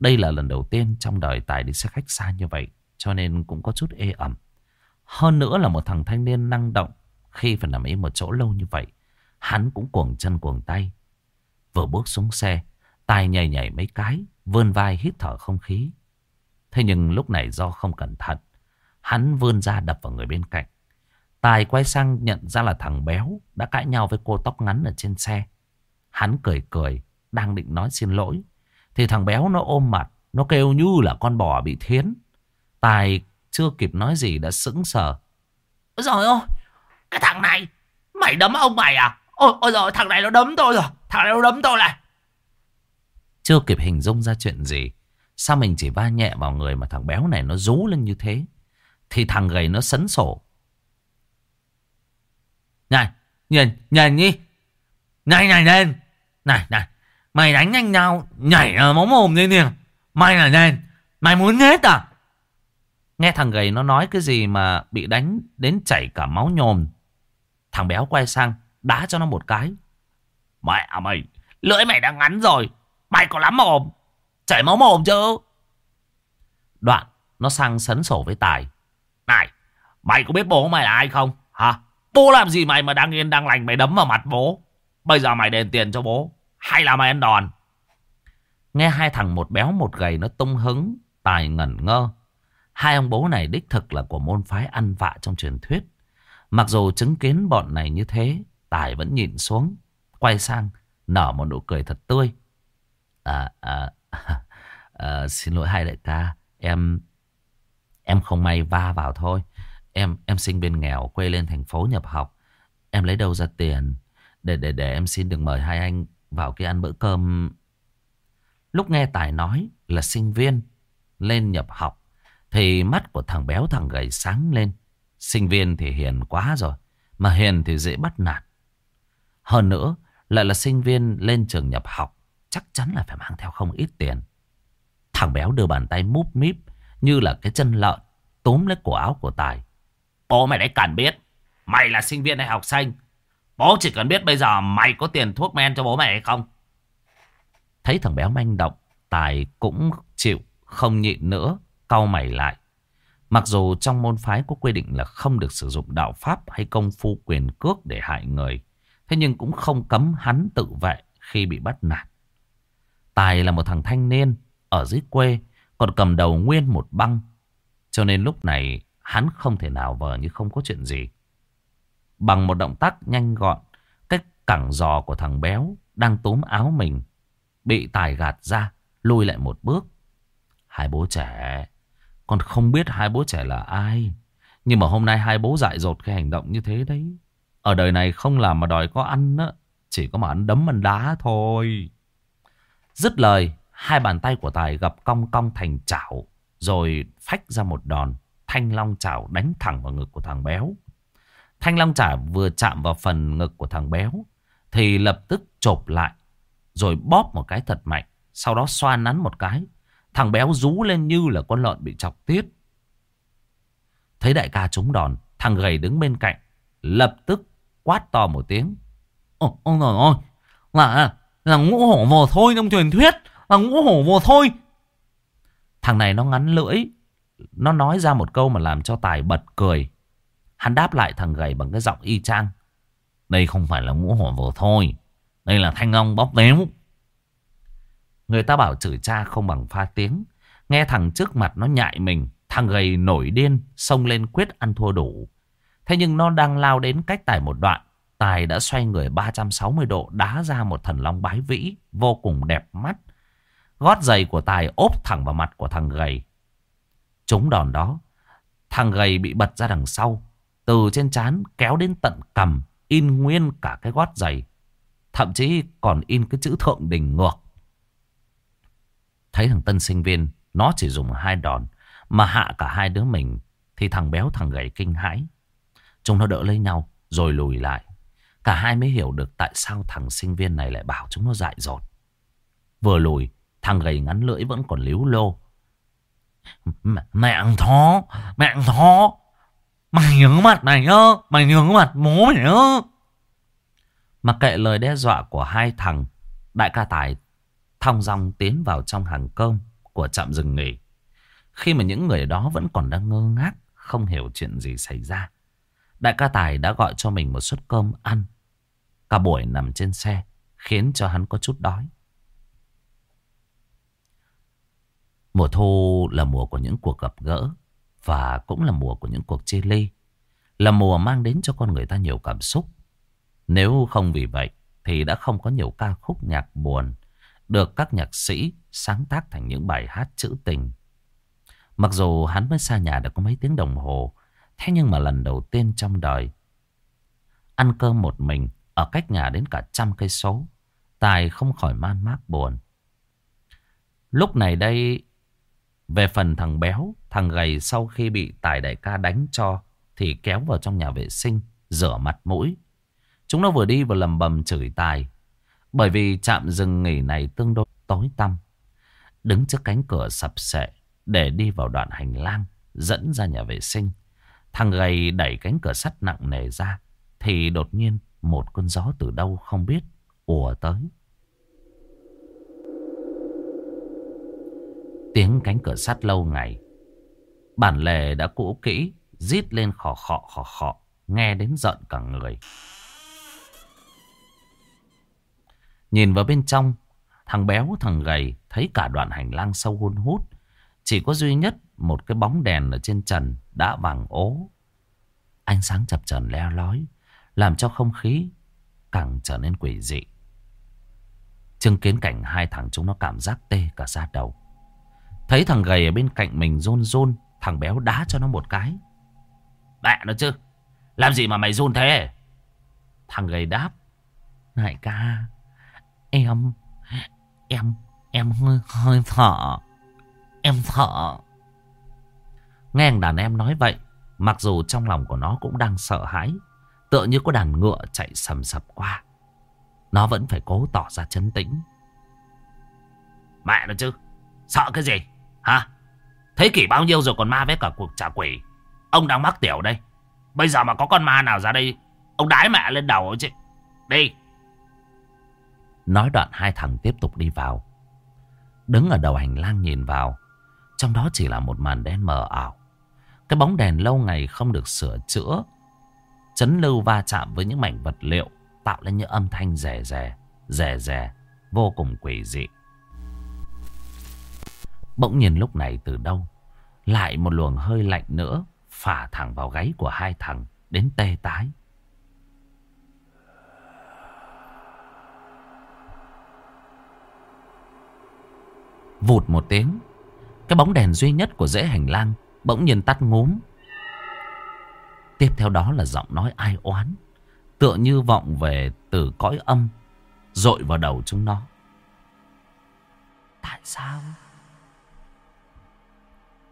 Đây là lần đầu tiên trong đời Tài đi xe khách xa như vậy. Cho nên cũng có chút ê ẩm. Hơn nữa là một thằng thanh niên năng động. Khi phải nằm im một chỗ lâu như vậy. Hắn cũng cuồng chân cuồng tay. Vừa bước xuống xe. Tài nhảy nhảy mấy cái. Vươn vai hít thở không khí. Thế nhưng lúc này do không cẩn thận, Hắn vươn ra đập vào người bên cạnh. Tài quay sang nhận ra là thằng béo đã cãi nhau với cô tóc ngắn ở trên xe. Hắn cười cười, đang định nói xin lỗi. Thì thằng béo nó ôm mặt, nó kêu như là con bò bị thiến. Tài chưa kịp nói gì đã sững sờ. Ôi trời ơi, cái thằng này, mày đấm ông mày à? Ôi, ôi rồi thằng này nó đấm tôi rồi, thằng này nó đấm tôi này. Chưa kịp hình dung ra chuyện gì. Sao mình chỉ va nhẹ vào người mà thằng béo này nó rú lên như thế? Thì thằng gầy nó sấn sổ. Này, nhìn, nhìn đi. Này, này, lên. Này, này, mày đánh nhanh nhau, nhảy ở móng mồm lên nè. Mày là lên, mày muốn hết à? Nghe thằng gầy nó nói cái gì mà bị đánh đến chảy cả máu nhồm. Thằng béo quay sang, đá cho nó một cái. Mẹ mày, lưỡi mày đang ngắn rồi. Mày có lắm mồm, chảy máu mồm chứ. Đoạn, nó sang sấn sổ với Tài. Này, mày có biết bố mày là ai không? Hả? Bố làm gì mày mà đang yên đang lành mày đấm vào mặt bố? Bây giờ mày đền tiền cho bố. Hay là mày ăn đòn? Nghe hai thằng một béo một gầy nó tung hứng. Tài ngẩn ngơ. Hai ông bố này đích thực là của môn phái ăn vạ trong truyền thuyết. Mặc dù chứng kiến bọn này như thế, Tài vẫn nhìn xuống, quay sang, nở một nụ cười thật tươi. À, à, <laughs> à, xin lỗi hai đại ca, em em không may va vào thôi. Em em sinh viên nghèo, quê lên thành phố nhập học. Em lấy đâu ra tiền để để để em xin được mời hai anh vào cái ăn bữa cơm. Lúc nghe Tài nói là sinh viên lên nhập học thì mắt của thằng béo thằng gầy sáng lên. Sinh viên thì hiền quá rồi. Mà hiền thì dễ bắt nạt. Hơn nữa, lại là sinh viên lên trường nhập học. Chắc chắn là phải mang theo không ít tiền. Thằng béo đưa bàn tay múp míp như là cái chân lợn. Túm lấy cổ áo của Tài. Bố mày đấy cần biết. Mày là sinh viên hay học sinh. Bố chỉ cần biết bây giờ mày có tiền thuốc men cho bố mày hay không. Thấy thằng béo manh động. Tài cũng chịu, không nhịn nữa, cau mày lại. Mặc dù trong môn phái có quy định là không được sử dụng đạo pháp hay công phu quyền cước để hại người. Thế nhưng cũng không cấm hắn tự vệ khi bị bắt nạt. Tài là một thằng thanh niên ở dưới quê còn cầm đầu nguyên một băng. Cho nên lúc này hắn không thể nào vờ như không có chuyện gì. Bằng một động tác nhanh gọn, cách cẳng giò của thằng béo đang túm áo mình. Bị tài gạt ra, lùi lại một bước. Hai bố trẻ con không biết hai bố trẻ là ai. Nhưng mà hôm nay hai bố dại dột cái hành động như thế đấy. Ở đời này không làm mà đòi có ăn á. Chỉ có mà ăn đấm ăn đá thôi. Dứt lời, hai bàn tay của Tài gặp cong cong thành chảo. Rồi phách ra một đòn. Thanh long chảo đánh thẳng vào ngực của thằng béo. Thanh long chảo vừa chạm vào phần ngực của thằng béo. Thì lập tức chộp lại. Rồi bóp một cái thật mạnh. Sau đó xoa nắn một cái. Thằng béo rú lên như là con lợn bị chọc tiết. Thấy đại ca trúng đòn, thằng gầy đứng bên cạnh, lập tức quát to một tiếng. ôi ôi trời là, là ngũ hổ vồ thôi trong truyền thuyết, là ngũ hổ vồ thôi. Thằng này nó ngắn lưỡi, nó nói ra một câu mà làm cho Tài bật cười. Hắn đáp lại thằng gầy bằng cái giọng y chang. Đây không phải là ngũ hổ vồ thôi, đây là thanh long bóp nếu Người ta bảo chửi cha không bằng pha tiếng. Nghe thằng trước mặt nó nhại mình. Thằng gầy nổi điên, xông lên quyết ăn thua đủ. Thế nhưng nó đang lao đến cách Tài một đoạn. Tài đã xoay người 360 độ đá ra một thần long bái vĩ vô cùng đẹp mắt. Gót giày của Tài ốp thẳng vào mặt của thằng gầy. Trúng đòn đó, thằng gầy bị bật ra đằng sau. Từ trên trán kéo đến tận cầm, in nguyên cả cái gót giày. Thậm chí còn in cái chữ thượng đình ngược. Thấy thằng tân sinh viên Nó chỉ dùng hai đòn Mà hạ cả hai đứa mình Thì thằng béo thằng gầy kinh hãi Chúng nó đỡ lấy nhau rồi lùi lại Cả hai mới hiểu được tại sao thằng sinh viên này lại bảo chúng nó dại dột Vừa lùi Thằng gầy ngắn lưỡi vẫn còn líu lô Mẹ, ăn thó Mẹ ăn thó Mày nhớ mặt mày nhớ Mày nhớ mặt bố mày nhớ Mặc kệ lời đe dọa của hai thằng Đại ca Tài thong dong tiến vào trong hàng cơm của trạm dừng nghỉ. Khi mà những người đó vẫn còn đang ngơ ngác, không hiểu chuyện gì xảy ra. Đại ca Tài đã gọi cho mình một suất cơm ăn. Cả buổi nằm trên xe, khiến cho hắn có chút đói. Mùa thu là mùa của những cuộc gặp gỡ. Và cũng là mùa của những cuộc chia ly. Là mùa mang đến cho con người ta nhiều cảm xúc. Nếu không vì vậy thì đã không có nhiều ca khúc nhạc buồn được các nhạc sĩ sáng tác thành những bài hát trữ tình. Mặc dù hắn mới xa nhà được có mấy tiếng đồng hồ, thế nhưng mà lần đầu tiên trong đời ăn cơm một mình ở cách nhà đến cả trăm cây số, Tài không khỏi man mác buồn. Lúc này đây, về phần thằng béo, thằng gầy sau khi bị Tài đại ca đánh cho thì kéo vào trong nhà vệ sinh, rửa mặt mũi. Chúng nó vừa đi vừa lầm bầm chửi Tài. Bởi vì trạm rừng nghỉ này tương đối tối tăm. Đứng trước cánh cửa sập sệ để đi vào đoạn hành lang dẫn ra nhà vệ sinh. Thằng gầy đẩy cánh cửa sắt nặng nề ra. Thì đột nhiên một cơn gió từ đâu không biết ùa tới. Tiếng cánh cửa sắt lâu ngày. Bản lề đã cũ kỹ, rít lên khò khọ khò khọ, nghe đến giận cả người. Nhìn vào bên trong, thằng béo thằng gầy thấy cả đoạn hành lang sâu hun hút. Chỉ có duy nhất một cái bóng đèn ở trên trần đã vàng ố. Ánh sáng chập chờn leo lói, làm cho không khí càng trở nên quỷ dị. Chứng kiến cảnh hai thằng chúng nó cảm giác tê cả da đầu. Thấy thằng gầy ở bên cạnh mình run run, thằng béo đá cho nó một cái. Mẹ nó chứ, làm gì mà mày run thế? Thằng gầy đáp. Ngại ca, em, em, em hơi, hơi thở. Em thở. Nghe đàn em nói vậy, mặc dù trong lòng của nó cũng đang sợ hãi, tựa như có đàn ngựa chạy sầm sập qua. Nó vẫn phải cố tỏ ra chấn tĩnh. Mẹ nó chứ, sợ cái gì? Hả? Thế kỷ bao nhiêu rồi còn ma với cả cuộc trả quỷ. Ông đang mắc tiểu đây. Bây giờ mà có con ma nào ra đây, ông đái mẹ lên đầu chứ. Đi. Nói đoạn hai thằng tiếp tục đi vào. Đứng ở đầu hành lang nhìn vào. Trong đó chỉ là một màn đen mờ ảo. Cái bóng đèn lâu ngày không được sửa chữa. Chấn lưu va chạm với những mảnh vật liệu. Tạo lên những âm thanh rè rè, rè rè, vô cùng quỷ dị. Bỗng nhiên lúc này từ đâu Lại một luồng hơi lạnh nữa Phả thẳng vào gáy của hai thằng Đến tê tái Vụt một tiếng cái bóng đèn duy nhất của dãy hành lang Bỗng nhiên tắt ngúm. Tiếp theo đó là giọng nói ai oán Tựa như vọng về từ cõi âm Rội vào đầu chúng nó. Tại sao?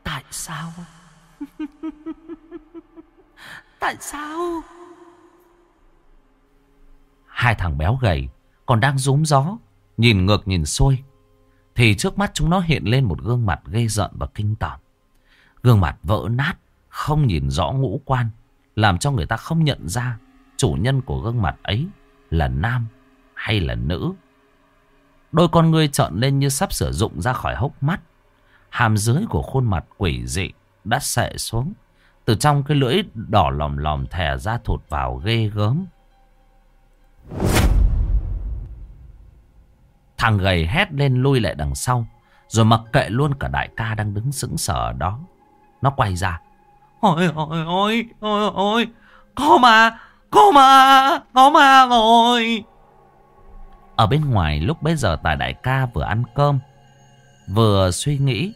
Tại sao? <laughs> Tại sao? Hai thằng béo gầy Còn đang rúm gió Nhìn ngược nhìn xuôi thì trước mắt chúng nó hiện lên một gương mặt ghê rợn và kinh tởm Gương mặt vỡ nát, Không nhìn rõ ngũ quan, Làm cho người ta không nhận ra Chủ nhân của gương mặt ấy Là nam hay là nữ Đôi con ngươi trợn lên như sắp sử dụng ra khỏi hốc mắt Hàm dưới của khuôn mặt quỷ dị đã sệ xuống. Từ trong cái lưỡi đỏ lòm lòm thè ra thụt vào ghê gớm. Thằng gầy hét lên lui lại đằng sau. Rồi mặc kệ luôn cả đại ca đang đứng sững sờ đó. Nó quay ra. Ôi ôi ôi ôi ôi. Có mà. Có mà. Có mà rồi. Ở bên ngoài lúc bấy giờ tài đại ca vừa ăn cơm. Vừa suy nghĩ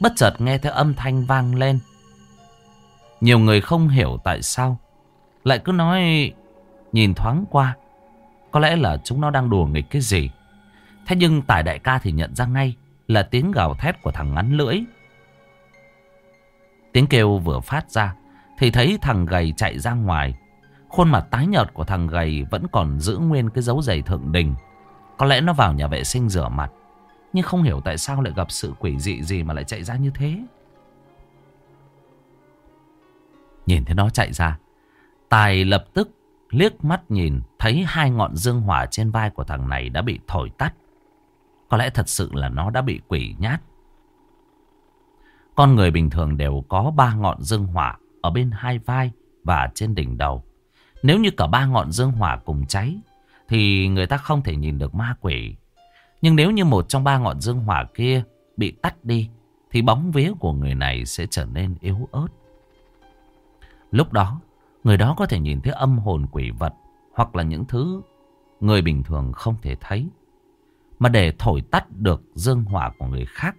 Bất chợt nghe thấy âm thanh vang lên Nhiều người không hiểu tại sao Lại cứ nói Nhìn thoáng qua Có lẽ là chúng nó đang đùa nghịch cái gì Thế nhưng tài đại ca thì nhận ra ngay Là tiếng gào thét của thằng ngắn lưỡi Tiếng kêu vừa phát ra Thì thấy thằng gầy chạy ra ngoài Khuôn mặt tái nhợt của thằng gầy Vẫn còn giữ nguyên cái dấu giày thượng đình Có lẽ nó vào nhà vệ sinh rửa mặt, nhưng không hiểu tại sao lại gặp sự quỷ dị gì mà lại chạy ra như thế. Nhìn thấy nó chạy ra. Tài lập tức liếc mắt nhìn thấy hai ngọn dương hỏa trên vai của thằng này đã bị thổi tắt. Có lẽ thật sự là nó đã bị quỷ nhát. Con người bình thường đều có ba ngọn dương hỏa ở bên hai vai và trên đỉnh đầu. Nếu như cả ba ngọn dương hỏa cùng cháy thì người ta không thể nhìn được ma quỷ nhưng nếu như một trong ba ngọn dương hỏa kia bị tắt đi thì bóng vía của người này sẽ trở nên yếu ớt. Lúc đó, người đó có thể nhìn thấy âm hồn quỷ vật hoặc là những thứ người bình thường không thể thấy. Mà để thổi tắt được dương hỏa của người khác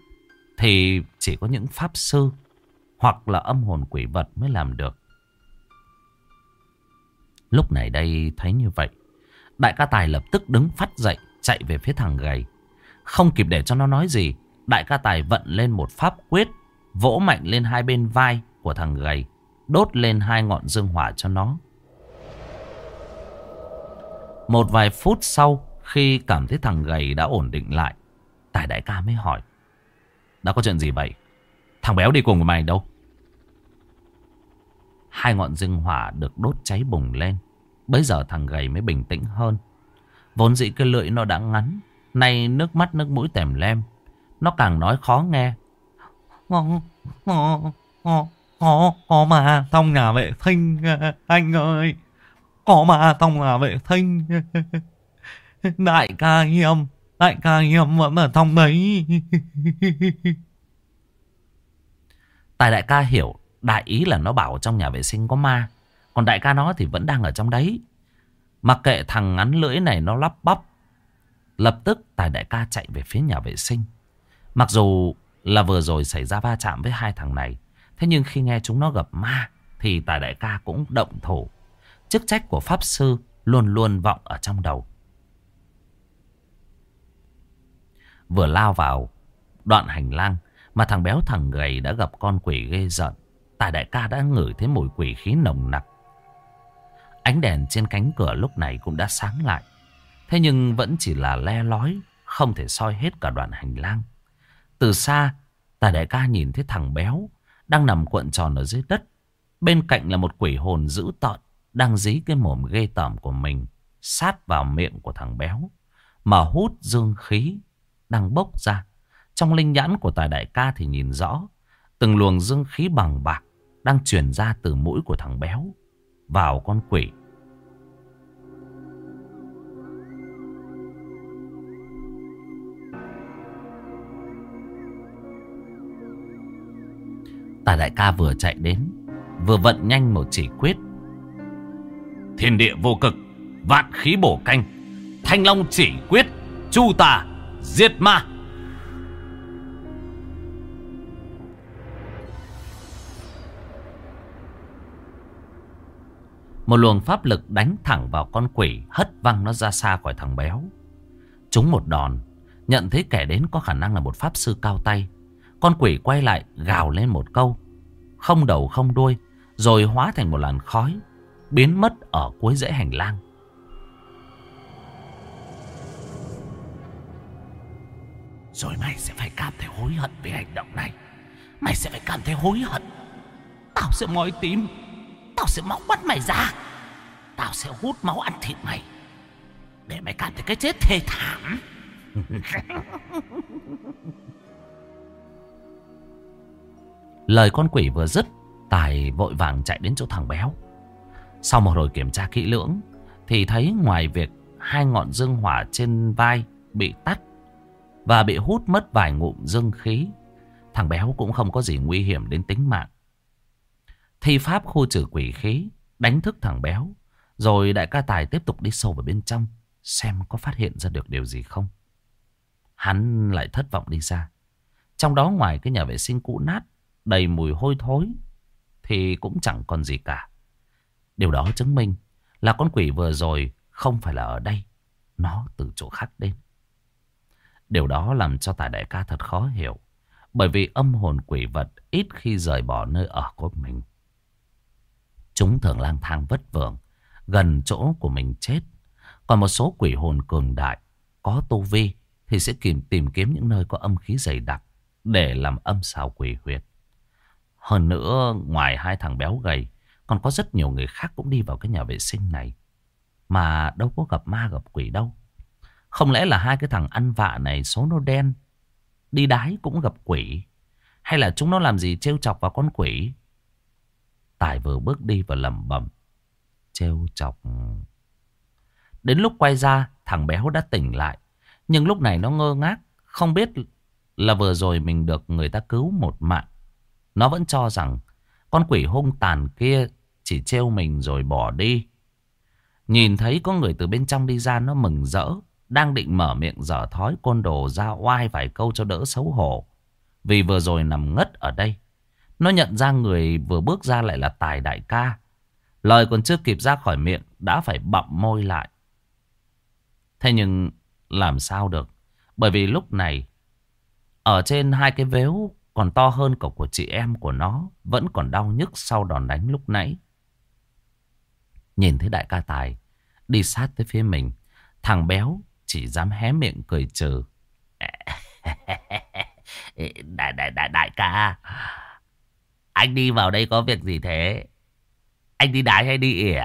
thì chỉ có những pháp sư hoặc là âm hồn quỷ vật mới làm được. Lúc này đây thấy như vậy, đại ca tài lập tức đứng phát dậy chạy về phía thằng gầy. Không kịp để cho nó nói gì, đại ca tài vận lên một pháp quyết, vỗ mạnh lên hai bên vai của thằng gầy, đốt lên hai ngọn dương hỏa cho nó. Một vài phút sau, khi cảm thấy thằng gầy đã ổn định lại, tài đại ca mới hỏi. Đã có chuyện gì vậy? Thằng béo đi cùng với mày đâu? Hai ngọn dương hỏa được đốt cháy bùng lên. Bây giờ thằng gầy mới bình tĩnh hơn. Vốn dĩ cái lưỡi nó đã ngắn. Nay nước mắt nước mũi tèm lem. Nó càng nói khó nghe. Có, có, có, có, có mà Thông nhà vệ sinh anh ơi. Có mà Thông nhà vệ sinh. <laughs> Đại ca em, Đại ca em vẫn ở trong đấy. <laughs> Tài đại ca hiểu Đại ý là nó bảo trong nhà vệ sinh có ma Còn đại ca nó thì vẫn đang ở trong đấy. Mặc kệ thằng ngắn lưỡi này nó lắp bắp Lập tức tài đại ca chạy về phía nhà vệ sinh. Mặc dù là vừa rồi xảy ra va chạm với hai thằng này Thế nhưng khi nghe chúng nó gặp ma Thì tài đại ca cũng động thủ. Chức trách của Pháp Sư luôn luôn vọng ở trong đầu. Vừa lao vào đoạn hành lang Mà thằng béo thằng gầy đã gặp con quỷ ghê giận Tài đại ca đã ngửi thấy mùi quỷ khí nồng nặc. Ánh đèn trên cánh cửa lúc này cũng đã sáng lại. Thế nhưng vẫn chỉ là le lói, không thể soi hết cả đoạn hành lang. Từ xa, tài đại ca nhìn thấy thằng béo đang nằm cuộn tròn ở dưới đất. Bên cạnh là một quỷ hồn dữ tợn đang dí cái mồm ghê tởm của mình sát vào miệng của thằng béo mà hút dương khí đang bốc ra. Trong linh nhãn của tài đại ca thì nhìn rõ từng luồng dương khí bằng bạc đang truyền ra từ mũi của thằng béo vào con quỷ. Tà đại ca vừa chạy đến, vừa vận nhanh một chỉ quyết. Thiên địa vô cực, vạn khí bổ canh, thanh long chỉ quyết, chu tà, diệt ma. Một luồng pháp lực đánh thẳng vào con quỷ hất văng nó ra xa khỏi thằng béo. Chúng một đòn, nhận thấy kẻ đến có khả năng là một pháp sư cao tay. Con quỷ quay lại gào lên một câu, không đầu không đuôi, rồi hóa thành một làn khói, biến mất ở cuối dãy hành lang. Rồi mày sẽ phải cảm thấy hối hận về hành động này. Mày sẽ phải cảm thấy hối hận. Tao sẽ moi tím. Tao sẽ móc mắt mày ra. Tao sẽ hút máu ăn thịt mày. Để mày cảm thấy cái chết thê thảm. <laughs> Lời con quỷ vừa dứt, Tài vội vàng chạy đến chỗ thằng béo. Sau một hồi kiểm tra kỹ lưỡng, Thì thấy ngoài việc Hai ngọn dương hỏa trên vai Bị tắt và bị hút mất vài ngụm dương khí Thằng béo cũng không có gì nguy hiểm đến tính mạng Thi pháp khu trừ quỷ khí, đánh thức thằng béo. Rồi đại ca Tài tiếp tục đi sâu vào bên trong, xem có phát hiện ra được điều gì không. Hắn lại thất vọng đi ra. Trong đó ngoài cái nhà vệ sinh cũ nát, đầy mùi hôi thối, thì cũng chẳng còn gì cả. Điều đó chứng minh là con quỷ vừa rồi không phải là ở đây, nó từ chỗ khác đến. Điều đó làm cho tài đại ca thật khó hiểu, bởi vì âm hồn quỷ vật ít khi rời bỏ nơi ở của mình. Chúng thường lang thang vất vưởng, gần chỗ của mình chết. Còn một số quỷ hồn cường đại, có tu vi, thì sẽ tìm, tìm kiếm những nơi có âm khí dày đặc để làm âm xào quỷ huyệt. Hơn nữa, ngoài hai thằng béo gầy, còn có rất nhiều người khác cũng đi vào cái nhà vệ sinh này. Mà đâu có gặp ma gặp quỷ đâu. Không lẽ là hai cái thằng ăn vạ này số nó đen, đi đái cũng gặp quỷ. Hay là chúng nó làm gì trêu chọc vào con quỷ Tài vừa bước đi và lẩm bẩm trêu chọc. Đến lúc quay ra, thằng béo đã tỉnh lại. Nhưng lúc này nó ngơ ngác, không biết là vừa rồi mình được người ta cứu một mạng. Nó vẫn cho rằng con quỷ hung tàn kia chỉ trêu mình rồi bỏ đi. Nhìn thấy có người từ bên trong đi ra nó mừng rỡ. Đang định mở miệng dở thói côn đồ ra oai vài câu cho đỡ xấu hổ. Vì vừa rồi nằm ngất ở đây. Nó nhận ra người vừa bước ra lại là Tài Đại ca. Lời còn chưa kịp ra khỏi miệng đã phải bậm môi lại. Thế nhưng làm sao được? Bởi vì lúc này ở trên hai cái vếu còn to hơn cậu của chị em của nó vẫn còn đau nhức sau đòn đánh lúc nãy. Nhìn thấy đại ca Tài đi sát tới phía mình, thằng béo chỉ dám hé miệng cười trừ. <laughs> đại, đại, đại, đại ca, anh đi vào đây có việc gì thế? Anh đi đái hay đi ỉa?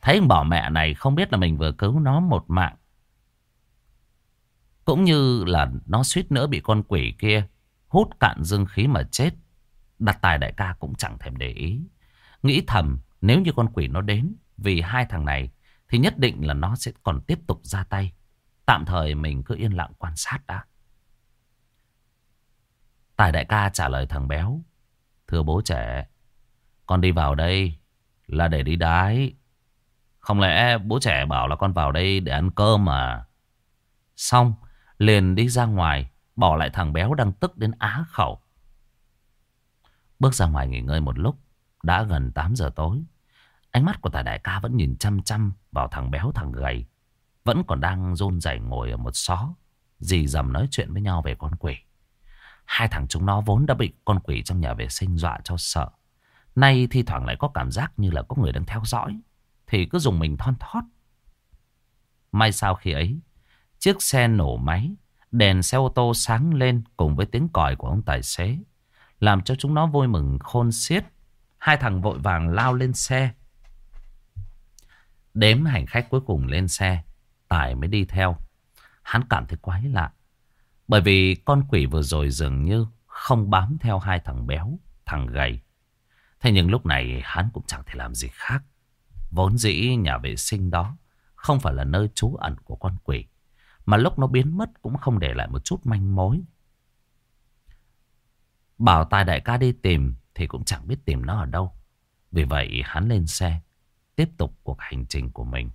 Thấy bỏ mẹ này không biết là mình vừa cứu nó một mạng. Cũng như là nó suýt nữa bị con quỷ kia hút cạn dương khí mà chết. Đặt tài đại ca cũng chẳng thèm để ý. Nghĩ thầm nếu như con quỷ nó đến vì hai thằng này thì nhất định là nó sẽ còn tiếp tục ra tay. Tạm thời mình cứ yên lặng quan sát đã. Tài đại ca trả lời thằng béo. Thưa bố trẻ, con đi vào đây là để đi đái. Không lẽ bố trẻ bảo là con vào đây để ăn cơm mà. Xong, liền đi ra ngoài, bỏ lại thằng béo đang tức đến á khẩu. Bước ra ngoài nghỉ ngơi một lúc, đã gần 8 giờ tối. Ánh mắt của tài đại ca vẫn nhìn chăm chăm vào thằng béo thằng gầy. Vẫn còn đang rôn rẩy ngồi ở một xó. Dì dầm nói chuyện với nhau về con quỷ. Hai thằng chúng nó vốn đã bị con quỷ trong nhà vệ sinh dọa cho sợ. Nay thi thoảng lại có cảm giác như là có người đang theo dõi. Thì cứ dùng mình thon thót. May sao khi ấy, chiếc xe nổ máy, đèn xe ô tô sáng lên cùng với tiếng còi của ông tài xế. Làm cho chúng nó vui mừng khôn xiết. Hai thằng vội vàng lao lên xe. Đếm hành khách cuối cùng lên xe. Tài mới đi theo. Hắn cảm thấy quái lạ. Bởi vì con quỷ vừa rồi dường như không bám theo hai thằng béo, thằng gầy. Thế nhưng lúc này hắn cũng chẳng thể làm gì khác. Vốn dĩ nhà vệ sinh đó không phải là nơi trú ẩn của con quỷ. Mà lúc nó biến mất cũng không để lại một chút manh mối. Bảo tài đại ca đi tìm thì cũng chẳng biết tìm nó ở đâu. Vì vậy hắn lên xe, tiếp tục cuộc hành trình của mình.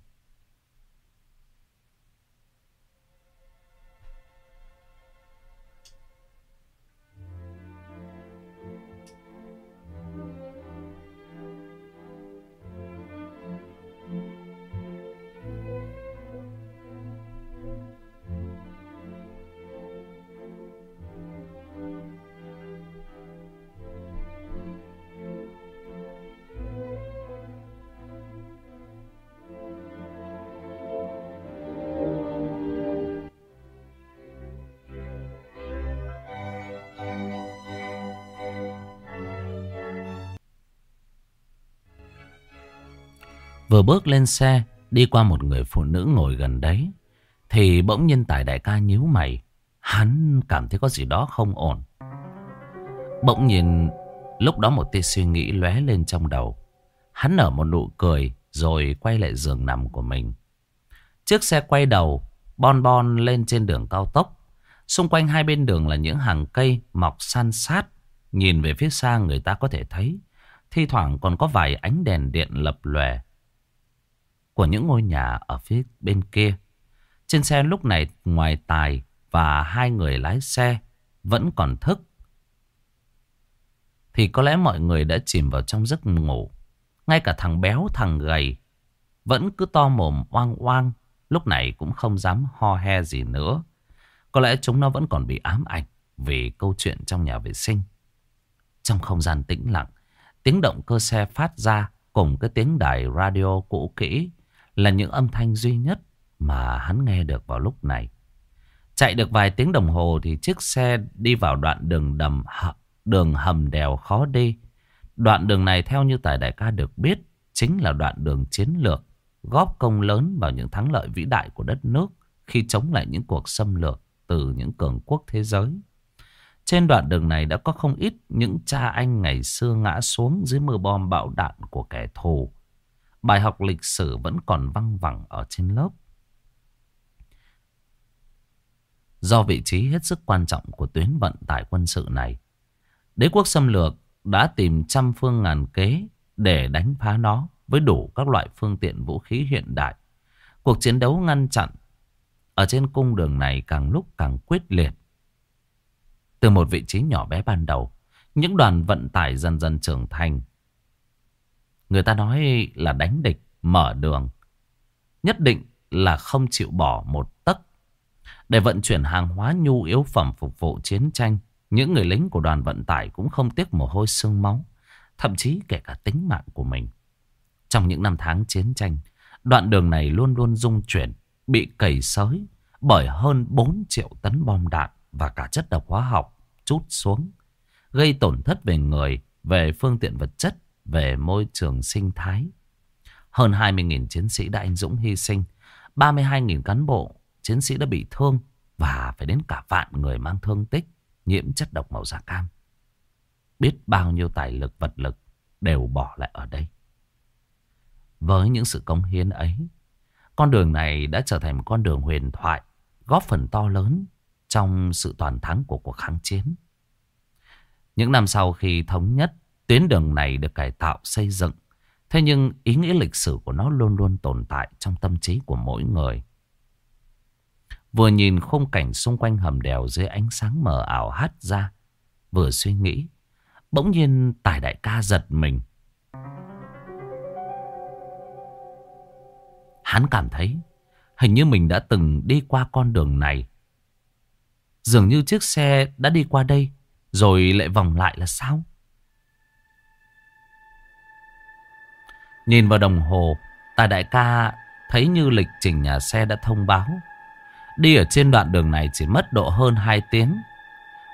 Vừa bước lên xe, đi qua một người phụ nữ ngồi gần đấy, thì bỗng nhiên tài đại ca nhíu mày. Hắn cảm thấy có gì đó không ổn. Bỗng nhiên, lúc đó một tia suy nghĩ lóe lên trong đầu. Hắn nở một nụ cười, rồi quay lại giường nằm của mình. Chiếc xe quay đầu, bon bon lên trên đường cao tốc. Xung quanh hai bên đường là những hàng cây mọc san sát. Nhìn về phía xa người ta có thể thấy. Thi thoảng còn có vài ánh đèn điện lập lòe của những ngôi nhà ở phía bên kia. Trên xe lúc này ngoài Tài và hai người lái xe vẫn còn thức. Thì có lẽ mọi người đã chìm vào trong giấc ngủ. Ngay cả thằng béo thằng gầy vẫn cứ to mồm oang oang. Lúc này cũng không dám ho he gì nữa. Có lẽ chúng nó vẫn còn bị ám ảnh vì câu chuyện trong nhà vệ sinh. Trong không gian tĩnh lặng, tiếng động cơ xe phát ra cùng cái tiếng đài radio cũ kỹ là những âm thanh duy nhất mà hắn nghe được vào lúc này. Chạy được vài tiếng đồng hồ thì chiếc xe đi vào đoạn đường đầm đường hầm đèo khó đi. Đoạn đường này theo như Tài Đại ca được biết, chính là đoạn đường chiến lược, góp công lớn vào những thắng lợi vĩ đại của đất nước khi chống lại những cuộc xâm lược từ những cường quốc thế giới. Trên đoạn đường này đã có không ít những cha anh ngày xưa ngã xuống dưới mưa bom bão đạn của kẻ thù Bài học lịch sử vẫn còn văng vẳng ở trên lớp. Do vị trí hết sức quan trọng của tuyến vận tải quân sự này, đế quốc xâm lược đã tìm trăm phương ngàn kế để đánh phá nó với đủ các loại phương tiện vũ khí hiện đại. Cuộc chiến đấu ngăn chặn ở trên cung đường này càng lúc càng quyết liệt. Từ một vị trí nhỏ bé ban đầu, những đoàn vận tải dần dần trưởng thành. Người ta nói là đánh địch, mở đường. Nhất định là không chịu bỏ một tấc. Để vận chuyển hàng hóa nhu yếu phẩm phục vụ chiến tranh, những người lính của đoàn vận tải cũng không tiếc mồ hôi sương máu, thậm chí kể cả tính mạng của mình. Trong những năm tháng chiến tranh, đoạn đường này luôn luôn rung chuyển, bị cầy sới bởi hơn 4 triệu tấn bom đạn và cả chất độc hóa học chút xuống, gây tổn thất về người, về phương tiện vật chất, về môi trường sinh thái. Hơn 20.000 chiến sĩ đã anh dũng hy sinh, 32.000 cán bộ, chiến sĩ đã bị thương và phải đến cả vạn người mang thương tích, nhiễm chất độc màu da cam. Biết bao nhiêu tài lực vật lực đều bỏ lại ở đây. Với những sự cống hiến ấy, con đường này đã trở thành một con đường huyền thoại, góp phần to lớn trong sự toàn thắng của cuộc kháng chiến. Những năm sau khi thống nhất, tuyến đường này được cải tạo xây dựng. Thế nhưng ý nghĩa lịch sử của nó luôn luôn tồn tại trong tâm trí của mỗi người. Vừa nhìn khung cảnh xung quanh hầm đèo dưới ánh sáng mờ ảo hắt ra, vừa suy nghĩ, bỗng nhiên tài đại ca giật mình. Hắn cảm thấy hình như mình đã từng đi qua con đường này. Dường như chiếc xe đã đi qua đây rồi lại vòng lại là sao? Nhìn vào đồng hồ, tài đại ca thấy như lịch trình nhà xe đã thông báo. Đi ở trên đoạn đường này chỉ mất độ hơn 2 tiếng.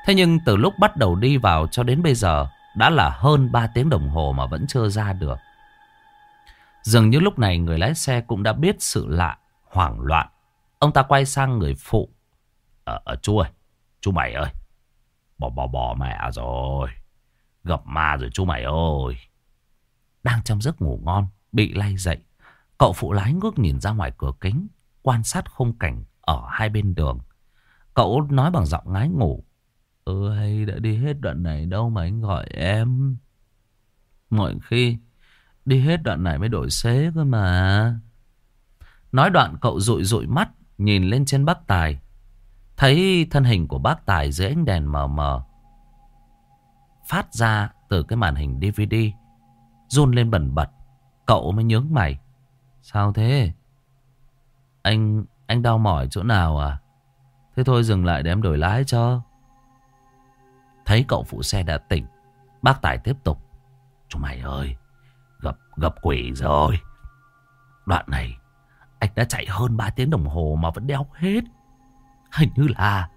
Thế nhưng từ lúc bắt đầu đi vào cho đến bây giờ đã là hơn 3 tiếng đồng hồ mà vẫn chưa ra được. Dường như lúc này người lái xe cũng đã biết sự lạ, hoảng loạn. Ông ta quay sang người phụ. Ờ, ờ chú ơi, chú mày ơi. Bỏ bỏ bỏ mẹ rồi. Gặp ma rồi chú mày ơi. Đang trong giấc ngủ ngon, bị lay dậy. Cậu phụ lái ngước nhìn ra ngoài cửa kính, quan sát khung cảnh ở hai bên đường. Cậu nói bằng giọng ngái ngủ. Ừ hay đã đi hết đoạn này đâu mà anh gọi em. Mọi khi đi hết đoạn này mới đổi xế cơ mà. Nói đoạn cậu rụi rụi mắt nhìn lên trên bác Tài. Thấy thân hình của bác Tài dưới ánh đèn mờ mờ. Phát ra từ cái màn hình DVD. Run lên bẩn bật. Cậu mới nhướng mày. Sao thế? Anh anh đau mỏi chỗ nào à? Thế thôi dừng lại để em đổi lái cho. Thấy cậu phụ xe đã tỉnh. Bác Tài tiếp tục. Chú mày ơi. Gặp, gặp quỷ rồi. Đoạn này anh đã chạy hơn 3 tiếng đồng hồ mà vẫn đeo hết. Hình như là...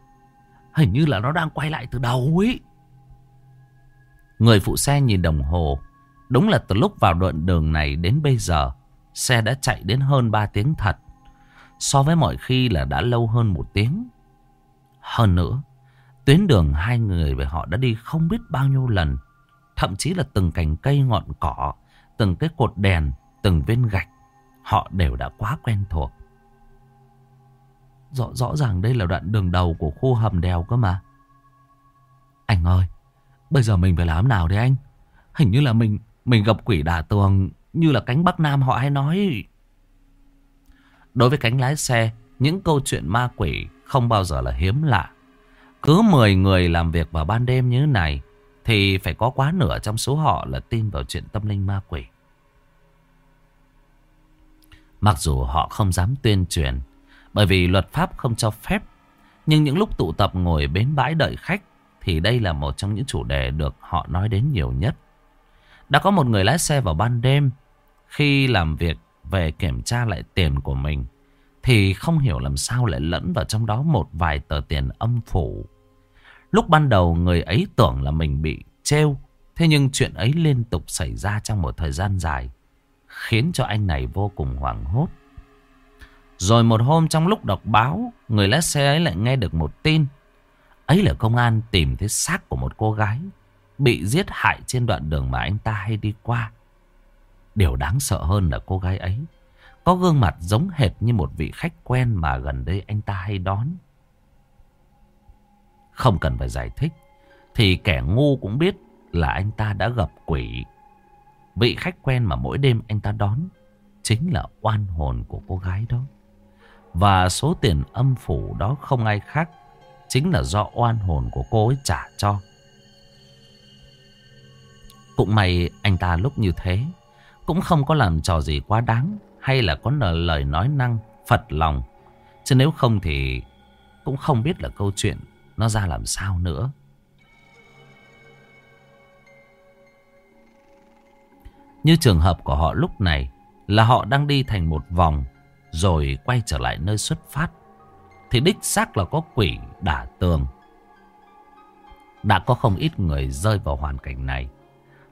Hình như là nó đang quay lại từ đầu ấy. Người phụ xe nhìn đồng hồ. Đúng là từ lúc vào đoạn đường này đến bây giờ, xe đã chạy đến hơn 3 tiếng thật. So với mọi khi là đã lâu hơn một tiếng. Hơn nữa, tuyến đường hai người về họ đã đi không biết bao nhiêu lần. Thậm chí là từng cành cây ngọn cỏ, từng cái cột đèn, từng viên gạch. Họ đều đã quá quen thuộc. Rõ, rõ ràng đây là đoạn đường đầu của khu hầm đèo cơ mà. Anh ơi, bây giờ mình phải làm nào đấy anh? Hình như là mình mình gặp quỷ đả tường như là cánh Bắc Nam họ hay nói. Đối với cánh lái xe, những câu chuyện ma quỷ không bao giờ là hiếm lạ. Cứ 10 người làm việc vào ban đêm như này thì phải có quá nửa trong số họ là tin vào chuyện tâm linh ma quỷ. Mặc dù họ không dám tuyên truyền bởi vì luật pháp không cho phép. Nhưng những lúc tụ tập ngồi bến bãi đợi khách thì đây là một trong những chủ đề được họ nói đến nhiều nhất. Đã có một người lái xe vào ban đêm khi làm việc về kiểm tra lại tiền của mình thì không hiểu làm sao lại lẫn vào trong đó một vài tờ tiền âm phủ. Lúc ban đầu người ấy tưởng là mình bị trêu, thế nhưng chuyện ấy liên tục xảy ra trong một thời gian dài, khiến cho anh này vô cùng hoảng hốt. Rồi một hôm trong lúc đọc báo, người lái xe ấy lại nghe được một tin. Ấy là công an tìm thấy xác của một cô gái bị giết hại trên đoạn đường mà anh ta hay đi qua. Điều đáng sợ hơn là cô gái ấy có gương mặt giống hệt như một vị khách quen mà gần đây anh ta hay đón. Không cần phải giải thích. Thì kẻ ngu cũng biết là anh ta đã gặp quỷ. Vị khách quen mà mỗi đêm anh ta đón chính là oan hồn của cô gái đó. Và số tiền âm phủ đó không ai khác chính là do oan hồn của cô ấy trả cho. Cũng may anh ta lúc như thế cũng không có làm trò gì quá đáng hay là có lời nói năng, phật lòng. Chứ nếu không thì cũng không biết là câu chuyện nó ra làm sao nữa. Như trường hợp của họ lúc này là họ đang đi thành một vòng rồi quay trở lại nơi xuất phát. Thì đích xác là có quỷ đả tường. Đã có không ít người rơi vào hoàn cảnh này.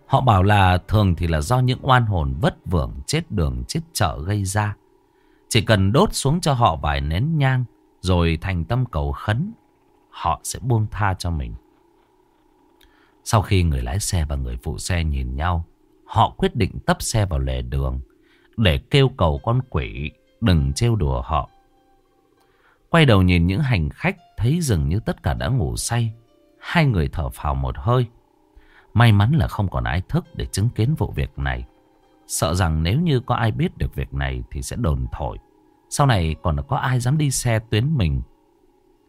Họ bảo là thường thì là do những oan hồn vất vưởng chết đường chết chợ gây ra. Chỉ cần đốt xuống cho họ vài nén nhang rồi thành tâm cầu khấn, họ sẽ buông tha cho mình. Sau khi người lái xe và người phụ xe nhìn nhau, họ quyết định tấp xe vào lề đường để kêu cầu con quỷ đừng trêu đùa họ. Quay đầu nhìn những hành khách thấy dường như tất cả đã ngủ say. Hai người thở phào một hơi. May mắn là không còn ai thức để chứng kiến vụ việc này. Sợ rằng nếu như có ai biết được việc này thì sẽ đồn thổi. Sau này còn có ai dám đi xe tuyến mình.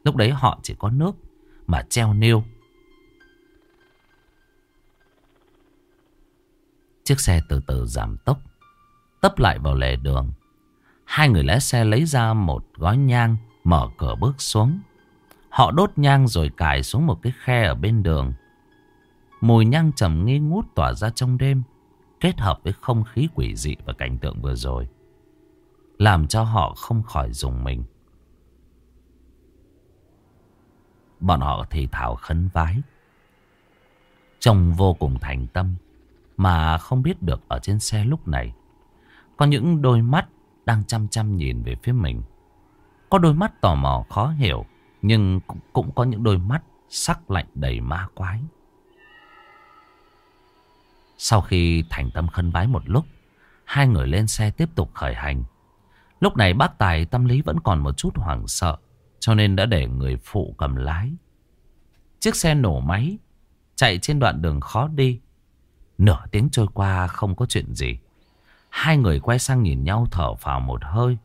Lúc đấy họ chỉ có nước mà treo nêu. Chiếc xe từ từ giảm tốc. Tấp lại vào lề đường. Hai người lái xe lấy ra một gói nhang, mở cửa bước xuống. Họ đốt nhang rồi cài xuống một cái khe ở bên đường. Mùi nhang trầm nghi ngút tỏa ra trong đêm, kết hợp với không khí quỷ dị và cảnh tượng vừa rồi. Làm cho họ không khỏi dùng mình. Bọn họ thì thảo khấn vái. Trông vô cùng thành tâm, mà không biết được ở trên xe lúc này. Có những đôi mắt đang chăm chăm nhìn về phía mình. Có đôi mắt tò mò khó hiểu, nhưng cũng có những đôi mắt sắc lạnh đầy ma quái. Sau khi thành tâm khấn bái một lúc, hai người lên xe tiếp tục khởi hành. Lúc này bác Tài tâm lý vẫn còn một chút hoảng sợ, cho nên đã để người phụ cầm lái. Chiếc xe nổ máy, chạy trên đoạn đường khó đi. Nửa tiếng trôi qua không có chuyện gì. Hai người quay sang nhìn nhau thở phào một hơi.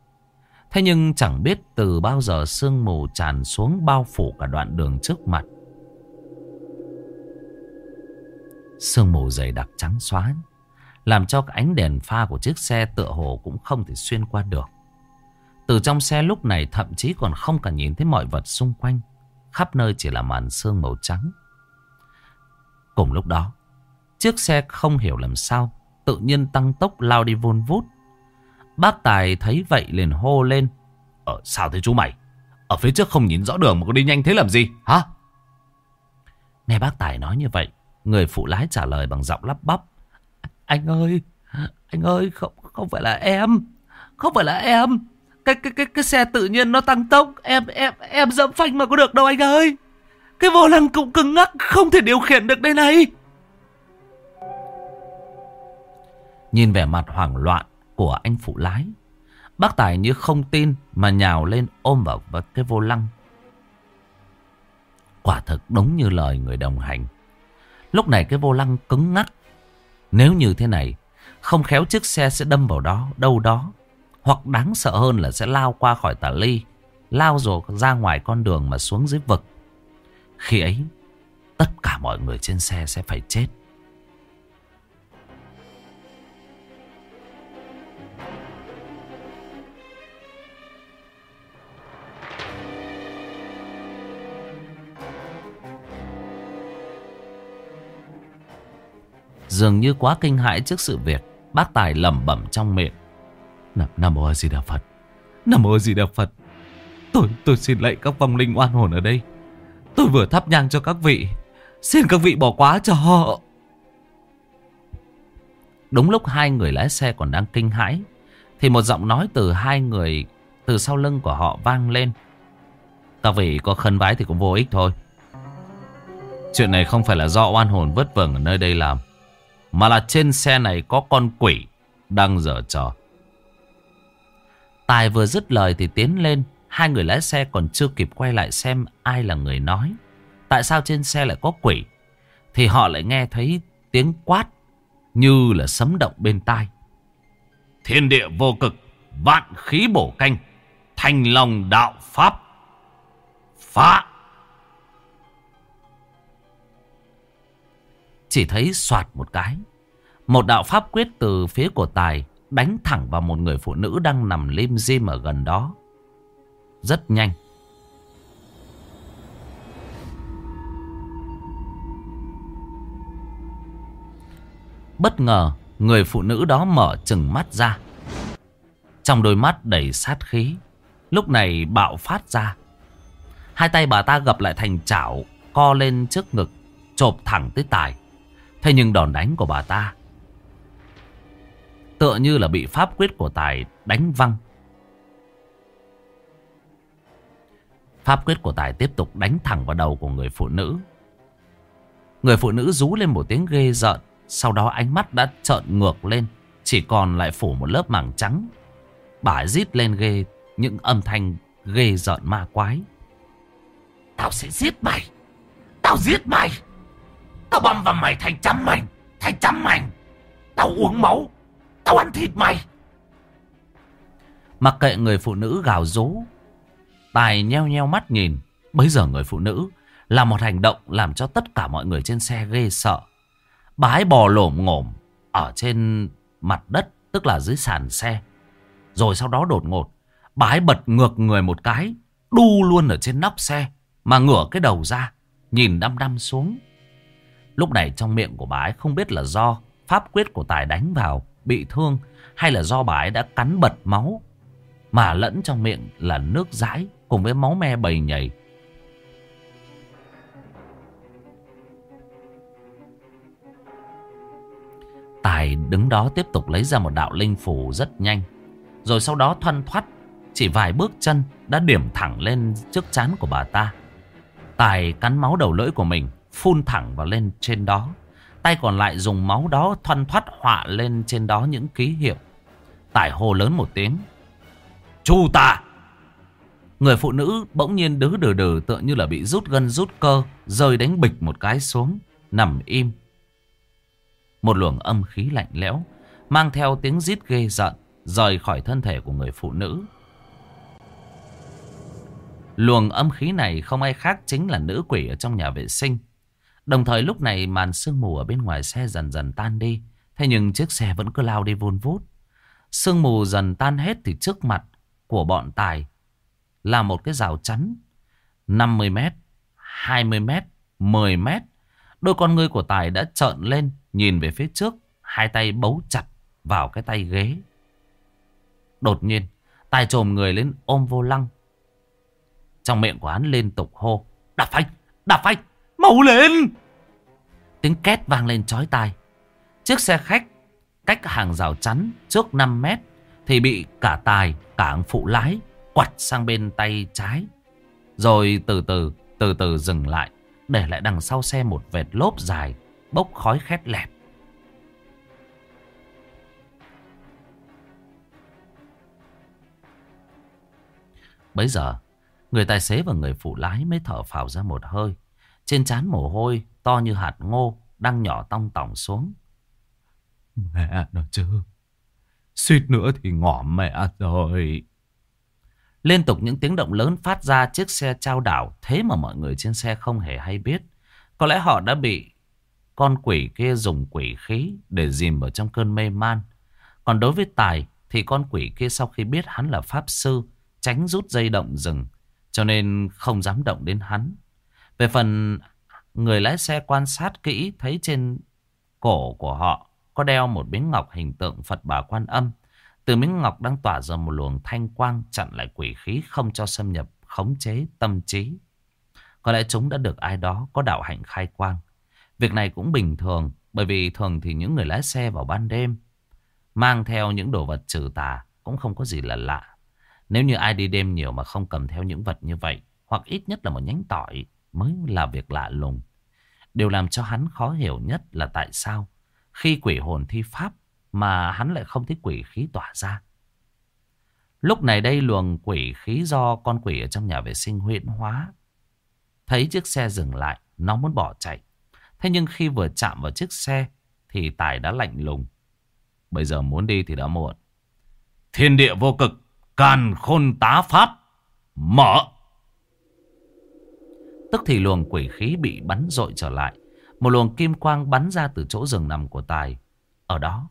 Thế nhưng chẳng biết từ bao giờ sương mù tràn xuống bao phủ cả đoạn đường trước mặt. Sương mù dày đặc trắng xóa, Làm cho ánh đèn pha của chiếc xe tựa hồ cũng không thể xuyên qua được. Từ trong xe lúc này thậm chí còn không cả nhìn thấy mọi vật xung quanh, Khắp nơi chỉ là màn sương màu trắng. Cùng lúc đó, Chiếc xe không hiểu làm sao Tự nhiên tăng tốc lao đi vun vút. Bác Tài thấy vậy liền hô lên Ờ sao thế chú mày? Ở phía trước không nhìn rõ đường mà có đi nhanh thế làm gì, hả? Nghe bác Tài nói như vậy Người phụ lái trả lời bằng giọng lắp bắp. Anh ơi, anh ơi, không không phải là em, không phải là em. Cái cái cái cái xe tự nhiên nó tăng tốc, em em em dẫm phanh mà có được đâu anh ơi. Cái vô lăng cũng cứng ngắc, không thể điều khiển được đây này. Nhìn vẻ mặt hoảng loạn của anh phụ lái, bác Tài như không tin mà nhào lên ôm vào cái vô lăng. Quả thực đúng như lời người đồng hành. Lúc này cái vô lăng cứng ngắc. Nếu như thế này, không khéo chiếc xe sẽ đâm vào đó, đâu đó. Hoặc đáng sợ hơn là sẽ lao qua khỏi tà ly, lao rồi ra ngoài con đường mà xuống dưới vực. Khi ấy, tất cả mọi người trên xe sẽ phải chết. Dường như quá kinh hãi trước sự việc Bác Tài lẩm bẩm trong miệng. Nam, Nam Mô A Di Đà Phật Nam Mô A Di Đà Phật Tôi tôi xin lạy các vong linh oan hồn ở đây. Tôi vừa thắp nhang cho các vị Xin các vị bỏ quá cho họ. Đúng lúc hai người lái xe còn đang kinh hãi Thì một giọng nói từ hai người Từ sau lưng của họ vang lên. Các vị có khấn vái thì cũng vô ích thôi. Chuyện này không phải là do oan hồn vất vưởng ở nơi đây làm mà là trên xe này có con quỷ Đang dở trò. Tài vừa dứt lời thì tiến lên, Hai người lái xe còn chưa kịp quay lại xem ai là người nói, Tại sao trên xe lại có quỷ, Thì họ lại nghe thấy tiếng quát Như là sấm động bên tai. Thiên địa vô cực, Vạn khí bổ canh Thành lòng đạo pháp, Phá Chỉ thấy soạt một cái. Một đạo pháp quyết từ phía của Tài Đánh thẳng vào một người phụ nữ đang nằm lim dim ở gần đó. Rất nhanh. Bất ngờ, Người phụ nữ đó mở chừng mắt ra. Trong đôi mắt đầy sát khí, Lúc này bạo phát ra. Hai tay bà ta gập lại thành chảo, Co lên trước ngực, Chộp thẳng tới tài. Thế nhưng đòn đánh của bà ta Tựa như là bị pháp quyết của Tài đánh văng. Pháp quyết của Tài tiếp tục đánh thẳng vào đầu của người phụ nữ. Người phụ nữ rú lên một tiếng ghê rợn, Sau đó ánh mắt đã trợn ngược lên, Chỉ còn lại phủ một lớp màng trắng. Bà rít lên ghê, Những âm thanh ghê rợn ma quái. Tao sẽ giết mày! Tao giết mày! Tao băm vào mày thành trăm mảnh Thành trăm mảnh Tao uống máu, Tao ăn thịt mày. Mặc kệ người phụ nữ gào rú, Tài nheo nheo mắt nhìn Bây giờ người phụ nữ Là một hành động làm cho tất cả mọi người trên xe ghê sợ. Bà ấy bò lổm ngổm Ở trên mặt đất, Tức là dưới sàn xe. Rồi sau đó đột ngột Bà ấy bật ngược người một cái, Đu luôn ở trên nóc xe, Mà ngửa cái đầu ra, Nhìn đăm đăm xuống. Lúc này trong miệng của bà ấy không biết là do Pháp quyết của Tài đánh vào Bị thương Hay là do bà ấy đã cắn bật máu, Mà lẫn trong miệng là nước dãi Cùng với máu me bầy nhầy. Tài đứng đó tiếp tục lấy ra một đạo linh phủ rất nhanh, Rồi sau đó thoăn thoắt, Chỉ vài bước chân đã điểm thẳng lên trước chán của bà ta. Tài cắn máu đầu lưỡi của mình Phun thẳng vào lên trên đó. Tay còn lại dùng máu đó thoăn thoắt họa lên trên đó những ký hiệu. Tải hô lớn một tiếng. Chu ta! Người phụ nữ bỗng nhiên đứ đừ đừ tựa như là bị rút gân rút cơ, Rơi đánh bịch một cái xuống, Nằm im. Một luồng âm khí lạnh lẽo Mang theo tiếng rít ghê giận Rời khỏi thân thể của người phụ nữ. Luồng âm khí này không ai khác chính là nữ quỷ ở trong nhà vệ sinh. Đồng thời lúc này màn sương mù ở bên ngoài xe dần dần tan đi. Thế nhưng chiếc xe vẫn cứ lao đi vun vút. Sương mù dần tan hết thì trước mặt của bọn tài là một cái rào chắn 50 mét, 20 mét, 10 mét. Đôi con ngươi của Tài đã trợn lên nhìn về phía trước, hai tay bấu chặt vào cái tay ghế. Đột nhiên, Tài trồm người lên ôm vô lăng. Trong miệng của hắn liên tục hô, đạp phanh, đạp phanh. Mau lên! Tiếng két vang lên chói tai. Chiếc xe khách cách hàng rào chắn trước 5 mét Thì bị cả tài, cả phụ lái quặt sang bên tay trái. Rồi từ từ từ từ dừng lại, Để lại đằng sau xe một vệt lốp dài, Bốc khói khét lẹt. Bây giờ, Người tài xế và người phụ lái mới thở phào ra một hơi trên trán mồ hôi to như hạt ngô đang nhỏ tong tỏng xuống. Mẹ nó chứ. Suýt nữa thì ngỏ mẹ rồi. Liên tục những tiếng động lớn phát ra chiếc xe trao đảo. Thế mà mọi người trên xe không hề hay biết. Có lẽ họ đã bị con quỷ kia dùng quỷ khí để dìm ở trong cơn mê man. Còn đối với Tài thì con quỷ kia sau khi biết hắn là pháp sư tránh rút dây động rừng cho nên không dám động đến hắn. Về phần người lái xe quan sát kỹ, thấy trên cổ của họ có đeo một miếng ngọc hình tượng Phật bà Quan Âm. Từ miếng ngọc đang tỏa ra một luồng thanh quang, chặn lại quỷ khí không cho xâm nhập, khống chế tâm trí. Có lẽ chúng đã được ai đó có đạo hạnh khai quang. Việc này cũng bình thường, bởi vì thường thì những người lái xe vào ban đêm mang theo những đồ vật trừ tà cũng không có gì là lạ. Nếu như ai đi đêm nhiều mà không cầm theo những vật như vậy, hoặc ít nhất là một nhánh tỏi mới là việc lạ lùng. Điều làm cho hắn khó hiểu nhất là tại sao khi quỷ hồn thi pháp mà hắn lại không thấy quỷ khí tỏa ra. Lúc này đây luồng quỷ khí do con quỷ ở trong nhà vệ sinh huyện hóa Thấy chiếc xe dừng lại, nó muốn bỏ chạy. Thế nhưng khi vừa chạm vào chiếc xe thì Tài đã lạnh lùng. Bây giờ muốn đi thì đã muộn. Thiên địa vô cực, càn khôn tá pháp, mở. Tức thì luồng quỷ khí bị bắn dội trở lại. Một luồng kim quang bắn ra từ chỗ rừng nằm của Tài. Ở đó,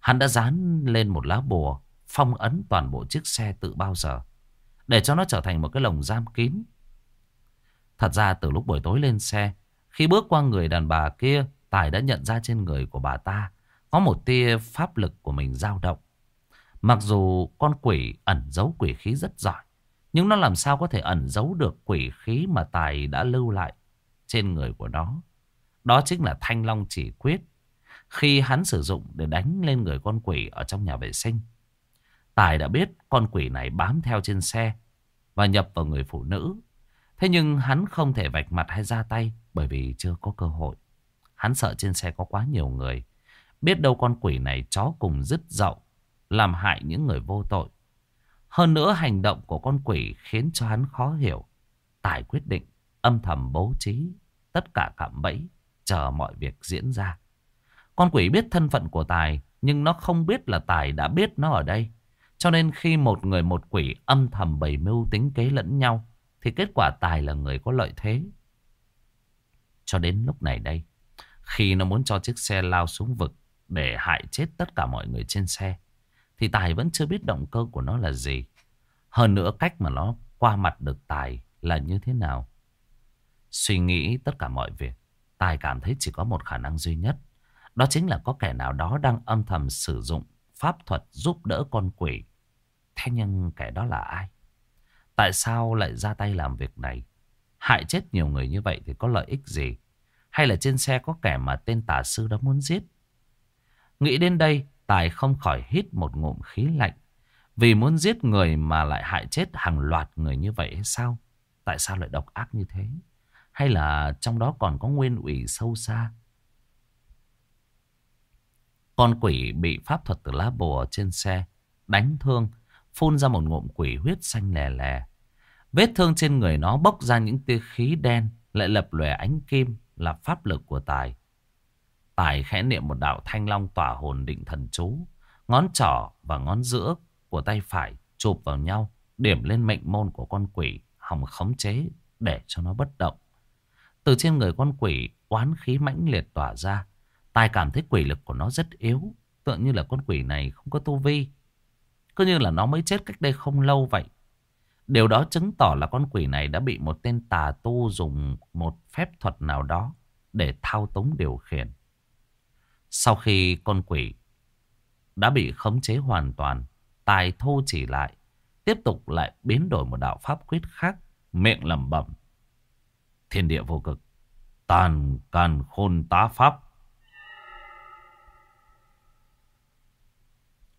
hắn đã dán lên một lá bùa phong ấn toàn bộ chiếc xe tự bao giờ. Để cho nó trở thành một cái lồng giam kín. Thật ra từ lúc buổi tối lên xe, khi bước qua người đàn bà kia, Tài đã nhận ra trên người của bà ta có một tia pháp lực của mình dao động. Mặc dù con quỷ ẩn giấu quỷ khí rất giỏi, nhưng nó làm sao có thể ẩn giấu được quỷ khí mà Tài đã lưu lại trên người của nó. Đó chính là thanh long chỉ quyết. Khi hắn sử dụng để đánh lên người con quỷ ở trong nhà vệ sinh. Tài đã biết con quỷ này bám theo trên xe và nhập vào người phụ nữ. Thế nhưng hắn không thể vạch mặt hay ra tay bởi vì chưa có cơ hội. Hắn sợ trên xe có quá nhiều người. Biết đâu con quỷ này chó cùng dứt dậu, làm hại những người vô tội. Hơn nữa hành động của con quỷ khiến cho hắn khó hiểu. Tài quyết định âm thầm bố trí tất cả cạm bẫy, chờ mọi việc diễn ra. Con quỷ biết thân phận của Tài, nhưng nó không biết là Tài đã biết nó ở đây. Cho nên khi một người một quỷ âm thầm bày mưu tính kế lẫn nhau, thì kết quả Tài là người có lợi thế. Cho đến lúc này đây, khi nó muốn cho chiếc xe lao xuống vực để hại chết tất cả mọi người trên xe, thì Tài vẫn chưa biết động cơ của nó là gì. Hơn nữa cách mà nó qua mặt được Tài là như thế nào. Suy nghĩ tất cả mọi việc, Tài cảm thấy chỉ có một khả năng duy nhất. Đó chính là có kẻ nào đó đang âm thầm sử dụng pháp thuật giúp đỡ con quỷ. Thế nhưng kẻ đó là ai? Tại sao lại ra tay làm việc này? Hại chết nhiều người như vậy thì có lợi ích gì? Hay là trên xe có kẻ mà tên tà sư đó muốn giết? Nghĩ đến đây, Tài không khỏi hít một ngụm khí lạnh. Vì muốn giết người mà lại hại chết hàng loạt người như vậy hay sao? Tại sao lại độc ác như thế? Hay là trong đó còn có nguyên ủy sâu xa? Con quỷ bị pháp thuật từ lá bùa trên xe đánh thương, phun ra một ngụm quỷ huyết xanh lè lè. Vết thương trên người nó bốc ra những tia khí đen, lại lập lòe ánh kim là pháp lực của Tài. Tài khẽ niệm một đạo thanh long tỏa hồn định thần chú, ngón trỏ và ngón giữa của tay phải chụp vào nhau, điểm lên mệnh môn của con quỷ, hòng khống chế để cho nó bất động. Từ trên người con quỷ, oán khí mãnh liệt tỏa ra. Tài cảm thấy quỷ lực của nó rất yếu, tựa như là con quỷ này không có tu vi. Cứ như là nó mới chết cách đây không lâu vậy. Điều đó chứng tỏ là con quỷ này đã bị một tên tà tu dùng một phép thuật nào đó để thao túng điều khiển. Sau khi con quỷ đã bị khống chế hoàn toàn, tài thu chỉ lại, tiếp tục lại biến đổi một đạo pháp quyết khác, miệng lẩm bẩm. Thiên địa vô cực, tàn càn khôn tá pháp.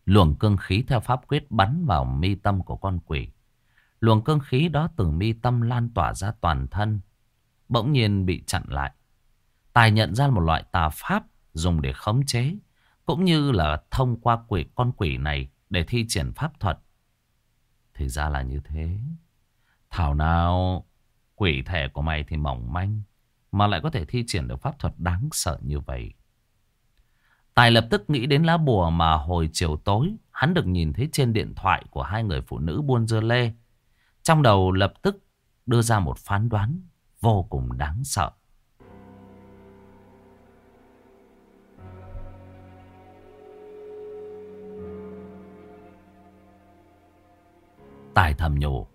Luồng cương khí theo pháp quyết bắn vào mi tâm của con quỷ. Luồng cương khí đó từ mi tâm lan tỏa ra toàn thân, bỗng nhiên bị chặn lại. Tài nhận ra một loại tà pháp dùng để khống chế, cũng như là thông qua quỷ con quỷ này để thi triển pháp thuật. Thì ra là như thế. Thảo nào quỷ thể của mày thì mỏng manh, mà lại có thể thi triển được pháp thuật đáng sợ như vậy. Tài lập tức nghĩ đến lá bùa mà hồi chiều tối hắn được nhìn thấy trên điện thoại của hai người phụ nữ buôn dưa lê. Trong đầu lập tức đưa ra một phán đoán vô cùng đáng sợ. Tài thầm nhủ.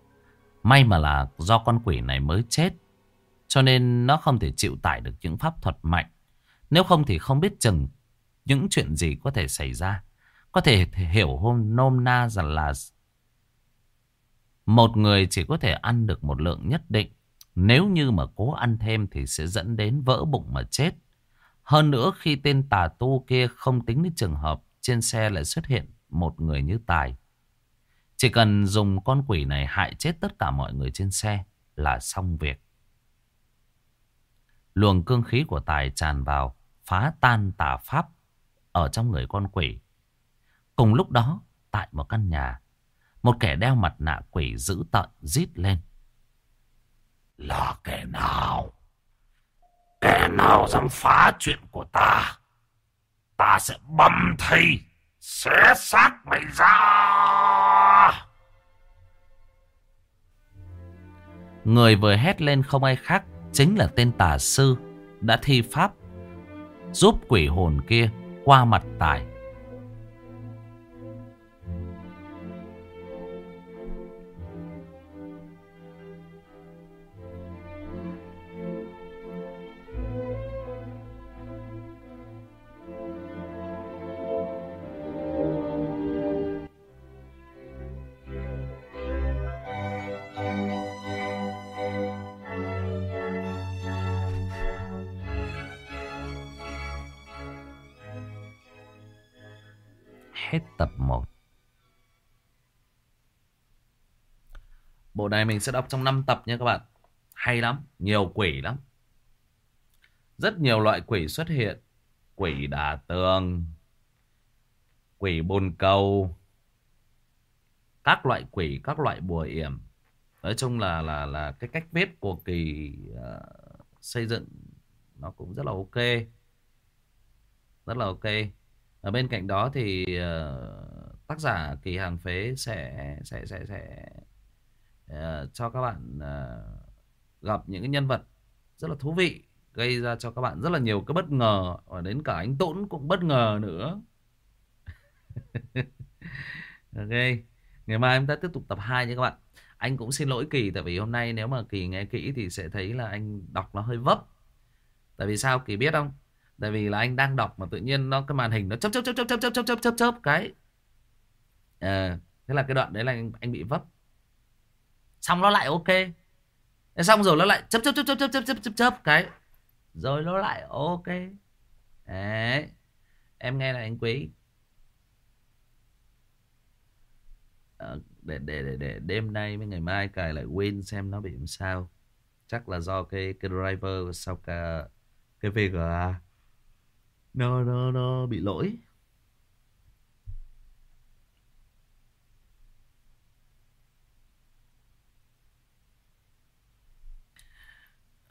May mà là do con quỷ này mới chết. Cho nên nó không thể chịu tải được những pháp thuật mạnh. Nếu không thì không biết chừng những chuyện gì có thể xảy ra. Có thể hiểu hôm nôm na rằng là một người chỉ có thể ăn được một lượng nhất định. Nếu như mà cố ăn thêm thì sẽ dẫn đến vỡ bụng mà chết. Hơn nữa khi tên tà tu kia không tính đến trường hợp trên xe lại xuất hiện một người như Tài. Chỉ cần dùng con quỷ này hại chết tất cả mọi người trên xe là xong việc. Luồng cương khí của Tài tràn vào, phá tan tà pháp ở trong người con quỷ. Cùng lúc đó, tại một căn nhà, một kẻ đeo mặt nạ quỷ dữ tợn rít lên. Là kẻ nào? Kẻ nào dám phá chuyện của ta? Ta sẽ băm thây, xé xác mày ra. Người vừa hét lên không ai khác chính là tên tà sư đã thi pháp, giúp quỷ hồn kia qua mặt tài. Này mình sẽ đọc trong 5 tập nha các bạn. Hay lắm, nhiều quỷ lắm. Rất nhiều loại quỷ xuất hiện. Quỷ đà tường Quỷ bồn cầu Các loại quỷ, các loại bùa yểm. Nói chung là là là cái cách viết của kỳ uh, xây dựng nó cũng rất là ok. Rất là ok. Ở bên cạnh đó thì uh, tác giả kỳ hàng phế sẽ sẽ sẽ sẽ uh, cho các bạn uh, gặp những cái nhân vật rất là thú vị gây ra cho các bạn rất là nhiều cái bất ngờ và đến cả anh Tũng cũng bất ngờ nữa. <laughs> Ok ngày mai em ta tiếp tục tập 2 nha các bạn. Anh cũng xin lỗi kỳ tại vì hôm nay nếu mà kỳ nghe kỹ thì sẽ thấy là anh đọc nó hơi vấp. Tại vì sao kỳ biết không? Tại vì là anh đang đọc mà tự nhiên nó cái màn hình nó chớp chớp chớp chớp chớp chớp chớp chớp chớp chớp cái. À, thế là cái đoạn đấy là anh, anh bị vấp xong nó lại ok. Xong rồi nó lại chớp chớp chớp chớp chớp chớp chớp chớp chấp cái rồi nó lại ok. Đấy. Em nghe này anh quý. À, để, để để để đêm nay với ngày mai cài lại win xem nó bị làm sao. Chắc là do cái cái driver sau cả cái VGA nó nó nó bị lỗi.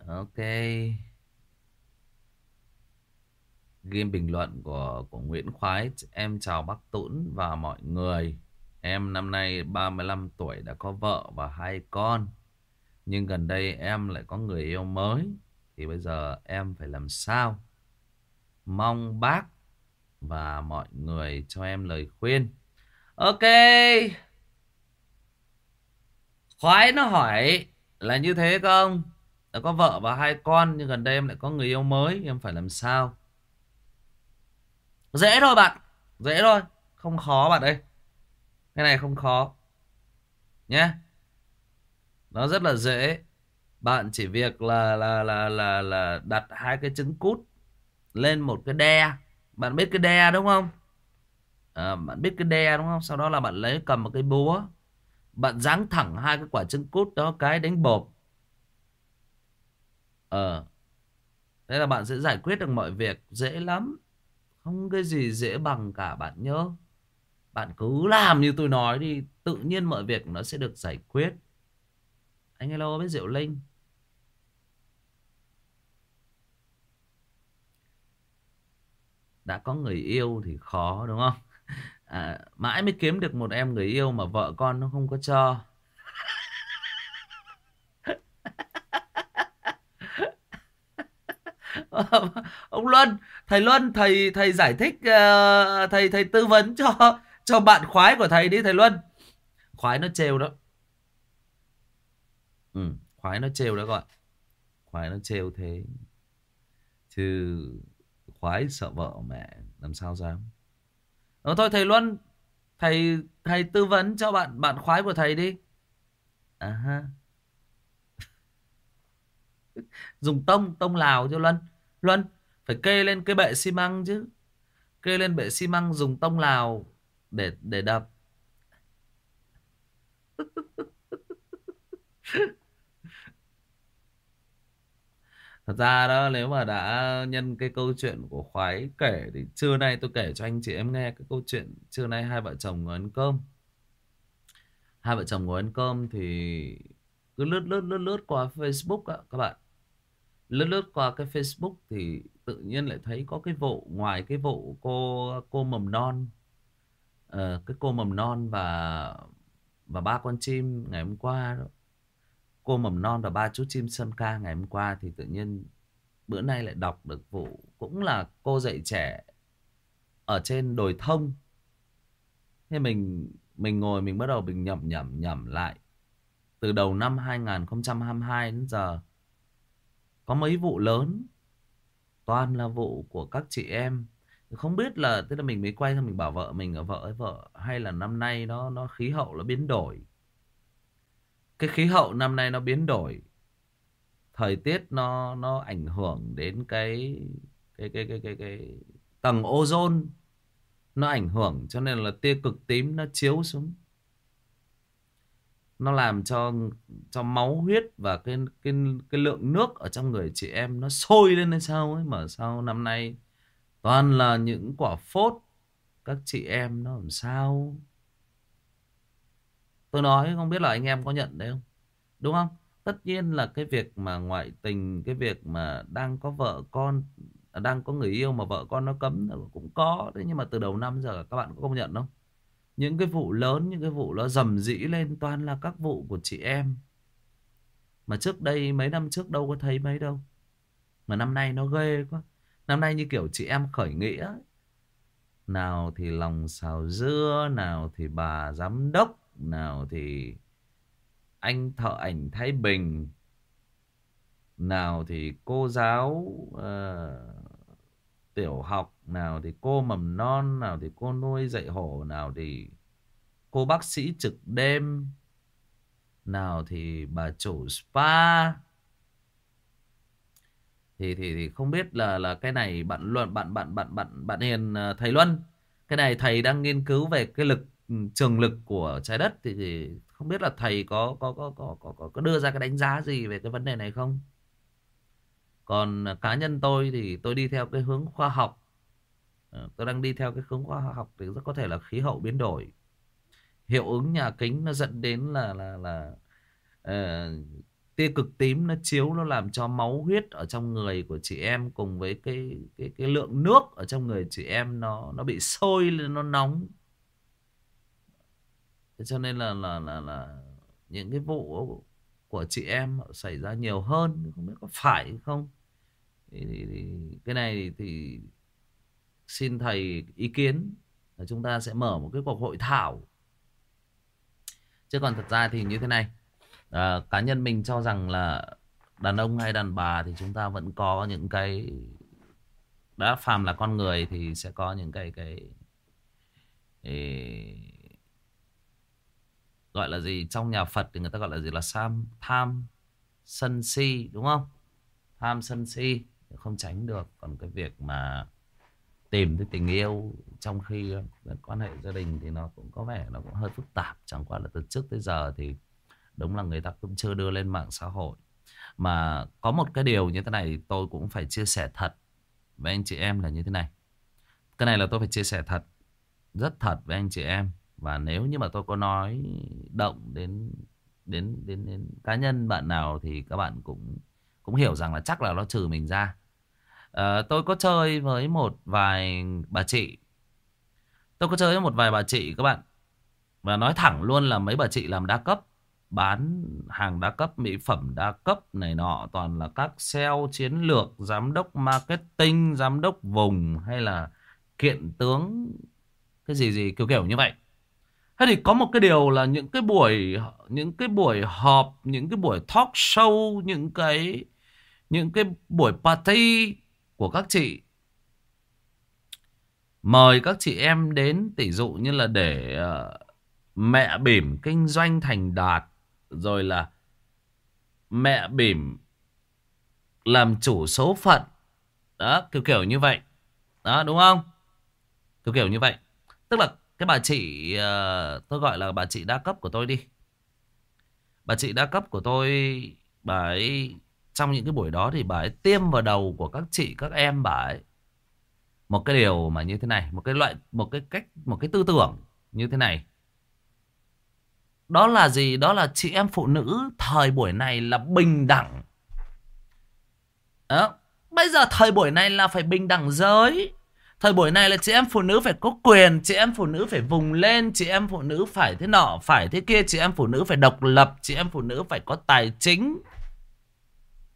Ok game bình luận của của Nguyễn Khoái, em chào bác Tũng và mọi người em năm nay 35 tuổi, đã có vợ và hai con nhưng gần đây em lại có người yêu mới thì bây giờ em phải làm sao Mong bác và mọi người cho em lời khuyên. Ok. Khoái nó hỏi là như thế không? Đã có vợ và hai con nhưng gần đây em lại có người yêu mới. Em phải làm sao? Dễ thôi bạn. Dễ thôi. Không khó bạn ơi. Cái này không khó. Nhé. Nó rất là dễ. Bạn chỉ việc là là là là là đặt hai cái trứng cút lên một cái đe bạn biết cái đe đúng không à, bạn biết cái đe đúng không sau đó là bạn lấy cầm một cái búa bạn giáng thẳng hai cái quả trứng cút đó cái đánh bột ờ. Thế là bạn sẽ giải quyết được mọi việc dễ lắm. Không cái gì dễ bằng cả bạn nhớ. Bạn cứ làm như tôi nói đi tự nhiên mọi việc nó sẽ được giải quyết. Anh hello với diệu linh. Đã có người yêu thì khó đúng không? <laughs> À, mãi mới kiếm được một em người yêu mà vợ con nó không có cho. <laughs> ông Luân thầy Luân thầy thầy giải thích uh, thầy thầy tư vấn cho cho bạn khoái của thầy đi thầy Luân. Khoái nó trêu đó. Ừ, khoái nó trêu đó gọi khoái nó trêu thế. Chứ khoái sợ vợ mẹ làm sao dám. Ờ thôi thầy Luân thầy thầy tư vấn cho bạn bạn khoái của thầy đi. À ha. <laughs> Dùng tông tông lào cho Luân. Luân, phải kê lên cái bệ xi măng chứ. Kê lên bệ xi măng dùng tông lào để để đập. <laughs> Thật ra đó, nếu mà đã nhân cái câu chuyện của khoái kể thì trưa nay tôi kể cho anh chị em nghe cái câu chuyện trưa nay hai vợ chồng ngồi ăn cơm. Hai vợ chồng ngồi ăn cơm thì cứ lướt lướt lướt lướt qua Facebook á các bạn lướt lướt qua cái Facebook thì tự nhiên lại thấy có cái vụ ngoài cái vụ cô cô mầm non uh, cái cô mầm non và và ba con chim ngày hôm qua đó. Cô mầm non và ba chú chim sơn ca ngày hôm qua thì tự nhiên bữa nay lại đọc được vụ cũng là cô dạy trẻ ở trên đồi thông. Thế mình mình ngồi mình bắt đầu mình nhẩm nhẩm nhẩm lại. Từ đầu năm 2022 đến giờ có mấy vụ lớn. Toàn là vụ của các chị em. Không biết là, tức là mình mới quay ra mình bảo vợ mình ở vợ ấy vợ, hay là năm nay nó nó khí hậu nó biến đổi. Cái khí hậu năm nay nó biến đổi. Thời tiết nó nó ảnh hưởng đến cái cái cái cái cái cái tầng ozone. Nó ảnh hưởng cho nên là tia cực tím nó chiếu xuống nó làm cho cho máu huyết và cái cái cái lượng nước ở trong người chị em nó sôi lên hay sao ấy, mà sao năm nay toàn là những quả phốt các chị em nó làm sao? Tôi nói không biết là anh em có nhận đấy không? Đúng không? Tất nhiên là cái việc mà ngoại tình, cái việc mà đang có vợ con à, đang có người yêu mà vợ con nó cấm cũng có, thế nhưng mà từ đầu năm giờ các bạn có công nhận không? Những cái vụ lớn những cái vụ nó rầm rĩ lên toàn là các vụ của chị em. Mà trước đây mấy năm trước đâu có thấy mấy đâu. Mà năm nay nó ghê quá. Năm nay như kiểu chị em khởi nghĩa. Nào thì lòng xào dưa nào thì bà giám đốc nào thì anh thợ ảnh Thái Bình nào thì cô giáo uh, tiểu học nào thì cô mầm non nào thì cô nuôi dạy hổ nào thì cô bác sĩ trực đêm nào thì bà chủ spa. Thì thì thì không biết là là cái này bạn luận bạn bạn bạn bạn bạn hiền à, thầy luân cái này thầy đang nghiên cứu về cái lực ừ, trường lực của trái đất thì, thì không biết là thầy có có có có có có đưa ra cái đánh giá gì về cái vấn đề này không? Còn à, cá nhân tôi thì tôi đi theo cái hướng khoa học Ờ, tôi đang đi theo cái hướng khoa học thì rất có thể là khí hậu biến đổi. Hiệu ứng nhà kính nó dẫn đến là là là uh, tia cực tím nó chiếu nó làm cho máu huyết ở trong người của chị em cùng với cái cái cái lượng nước ở trong người chị em nó nó bị sôi lên nó nóng. Thế cho nên là là là là những cái vụ của chị em xảy ra nhiều hơn không biết có phải không? Thì, thì, thì cái này thì xin thầy ý kiến là chúng ta sẽ mở một cái cuộc hội thảo. Chứ còn thật ra thì như thế này à, cá nhân mình cho rằng là đàn ông hay đàn bà thì chúng ta vẫn có những cái đã phàm là con người thì sẽ có những cái cái, cái gọi là gì trong nhà Phật thì người ta gọi là gì là sam tham sân si đúng không? Tham sân si không tránh được. Còn cái việc mà tìm thấy tình yêu trong khi ờ, quan hệ gia đình thì nó cũng có vẻ nó cũng hơi phức tạp. Chẳng qua là từ trước tới giờ thì đúng là người ta cũng chưa đưa lên mạng xã hội. Mà có một cái điều như thế này tôi cũng phải chia sẻ thật với anh chị em là như thế này. Cái này là tôi phải chia sẻ thật rất thật với anh chị em. Và nếu như mà tôi có nói động đến đến đến, đến cá nhân bạn nào thì các bạn cũng cũng hiểu rằng là chắc là nó trừ mình ra à, tôi có chơi với một vài bà chị. Tôi có chơi với một vài bà chị các bạn. Và nói thẳng luôn là mấy bà chị làm đa cấp bán hàng đa cấp mỹ phẩm đa cấp này nọ toàn là các sale chiến lược giám đốc marketing giám đốc vùng hay là kiện tướng cái gì gì kiểu kiểu như vậy. Thế thì có một cái điều là những cái buổi những cái buổi họp những cái buổi talk show những cái những cái buổi party của các chị. Mời các chị em đến tỷ dụ như là để uh, mẹ bỉm kinh doanh thành đạt rồi là mẹ bỉm làm chủ số phận. Đó kiểu kiểu như vậy. Đó đúng không? Kiểu kiểu như vậy. Tức là cái bà chị uh, tôi gọi là bà chị đa cấp của tôi đi. Bà chị đa cấp của tôi bà ấy trong những cái buổi đó thì bà ấy tiêm vào đầu của các chị các em bà ấy một cái điều mà như thế này một cái loại một cái cách một cái tư tưởng như thế này Đó là gì? Đó là chị em phụ nữ thời buổi này là bình đẳng. Đó. Bây giờ thời buổi này là phải bình đẳng giới. Thời buổi này là chị em phụ nữ phải có quyền, chị em phụ nữ phải vùng lên, chị em phụ nữ phải thế nọ, phải thế kia, chị em phụ nữ phải độc lập, chị em phụ nữ phải có tài chính.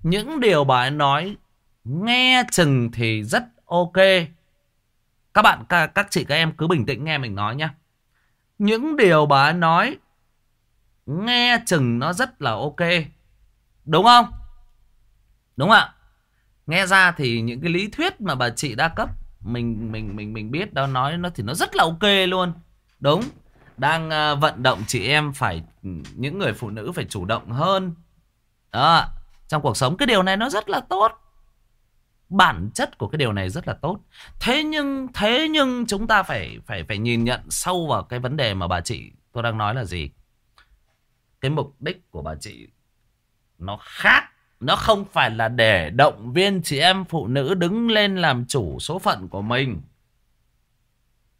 Những điều bà ấy nói nghe chừng thì rất ok. Các bạn, các, các chị, các em cứ bình tĩnh nghe mình nói nhé. Những điều bà ấy nói nghe chừng nó rất là ok. Đúng không? Đúng ạ. Nghe ra thì những cái lý thuyết mà bà chị đa cấp mình mình mình mình biết đó nói nó thì nó rất là ok luôn. Đúng. Đang uh, vận động chị em phải ừ, những người phụ nữ phải chủ động hơn. Đó, trong cuộc sống cái điều này nó rất là tốt. Bản chất của cái điều này rất là tốt. Thế nhưng thế nhưng chúng ta phải phải phải nhìn nhận sâu vào cái vấn đề mà bà chị tôi đang nói là gì? Cái mục đích của bà chị nó khác nó không phải là để động viên chị em phụ nữ đứng lên làm chủ số phận của mình.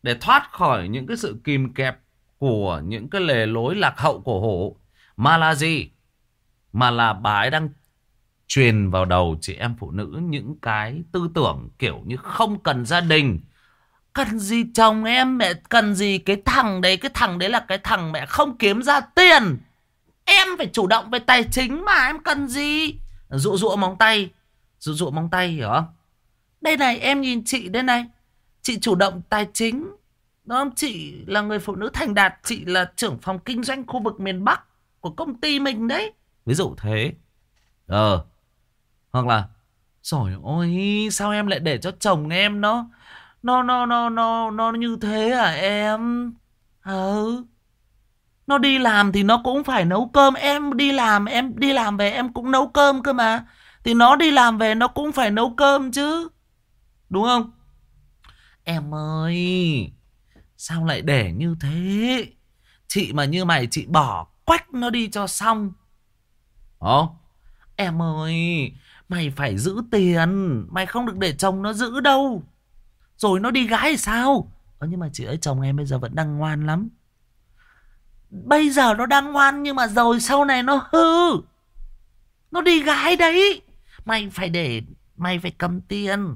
Để thoát khỏi những cái sự kìm kẹp của những cái lề lối lạc hậu của hổ. Mà là gì? Mà là bà ấy đang truyền vào đầu chị em phụ nữ những cái tư tưởng kiểu như không cần gia đình. Cần gì chồng em mẹ cần gì cái thằng đấy Cái thằng đấy là cái thằng mẹ không kiếm ra tiền. Em phải chủ động về tài chính mà em cần gì? Dụ dụ móng tay Dụ dụ móng tay hiểu không? Đây này em nhìn chị đây này. Chị chủ động tài chính đó, Chị là người phụ nữ thành đạt Chị là trưởng phòng kinh doanh khu vực miền Bắc Của công ty mình đấy. Ví dụ thế. Ờ hoặc là Rồi ôi, sao em lại để cho chồng em nó Nó nó nó nó nó như thế à em? Ừ nó đi làm thì nó cũng phải nấu cơm. Em đi làm, em đi làm về em cũng nấu cơm cơ mà. Thì nó đi làm về nó cũng phải nấu cơm chứ. Đúng không? Em ơi, Sao lại để như thế? Chị mà như mày, chị bỏ Quách nó đi cho xong. Ồ Em ơi Mày phải giữ tiền Mày không được để chồng nó giữ đâu Rồi nó đi gái thì sao Ơ nhưng mà chị ấy chồng em bây giờ vẫn đang ngoan lắm Bây giờ nó đang ngoan nhưng mà rồi sau này nó hư. Nó đi gái đấy. Mày phải để, mày phải cầm tiền.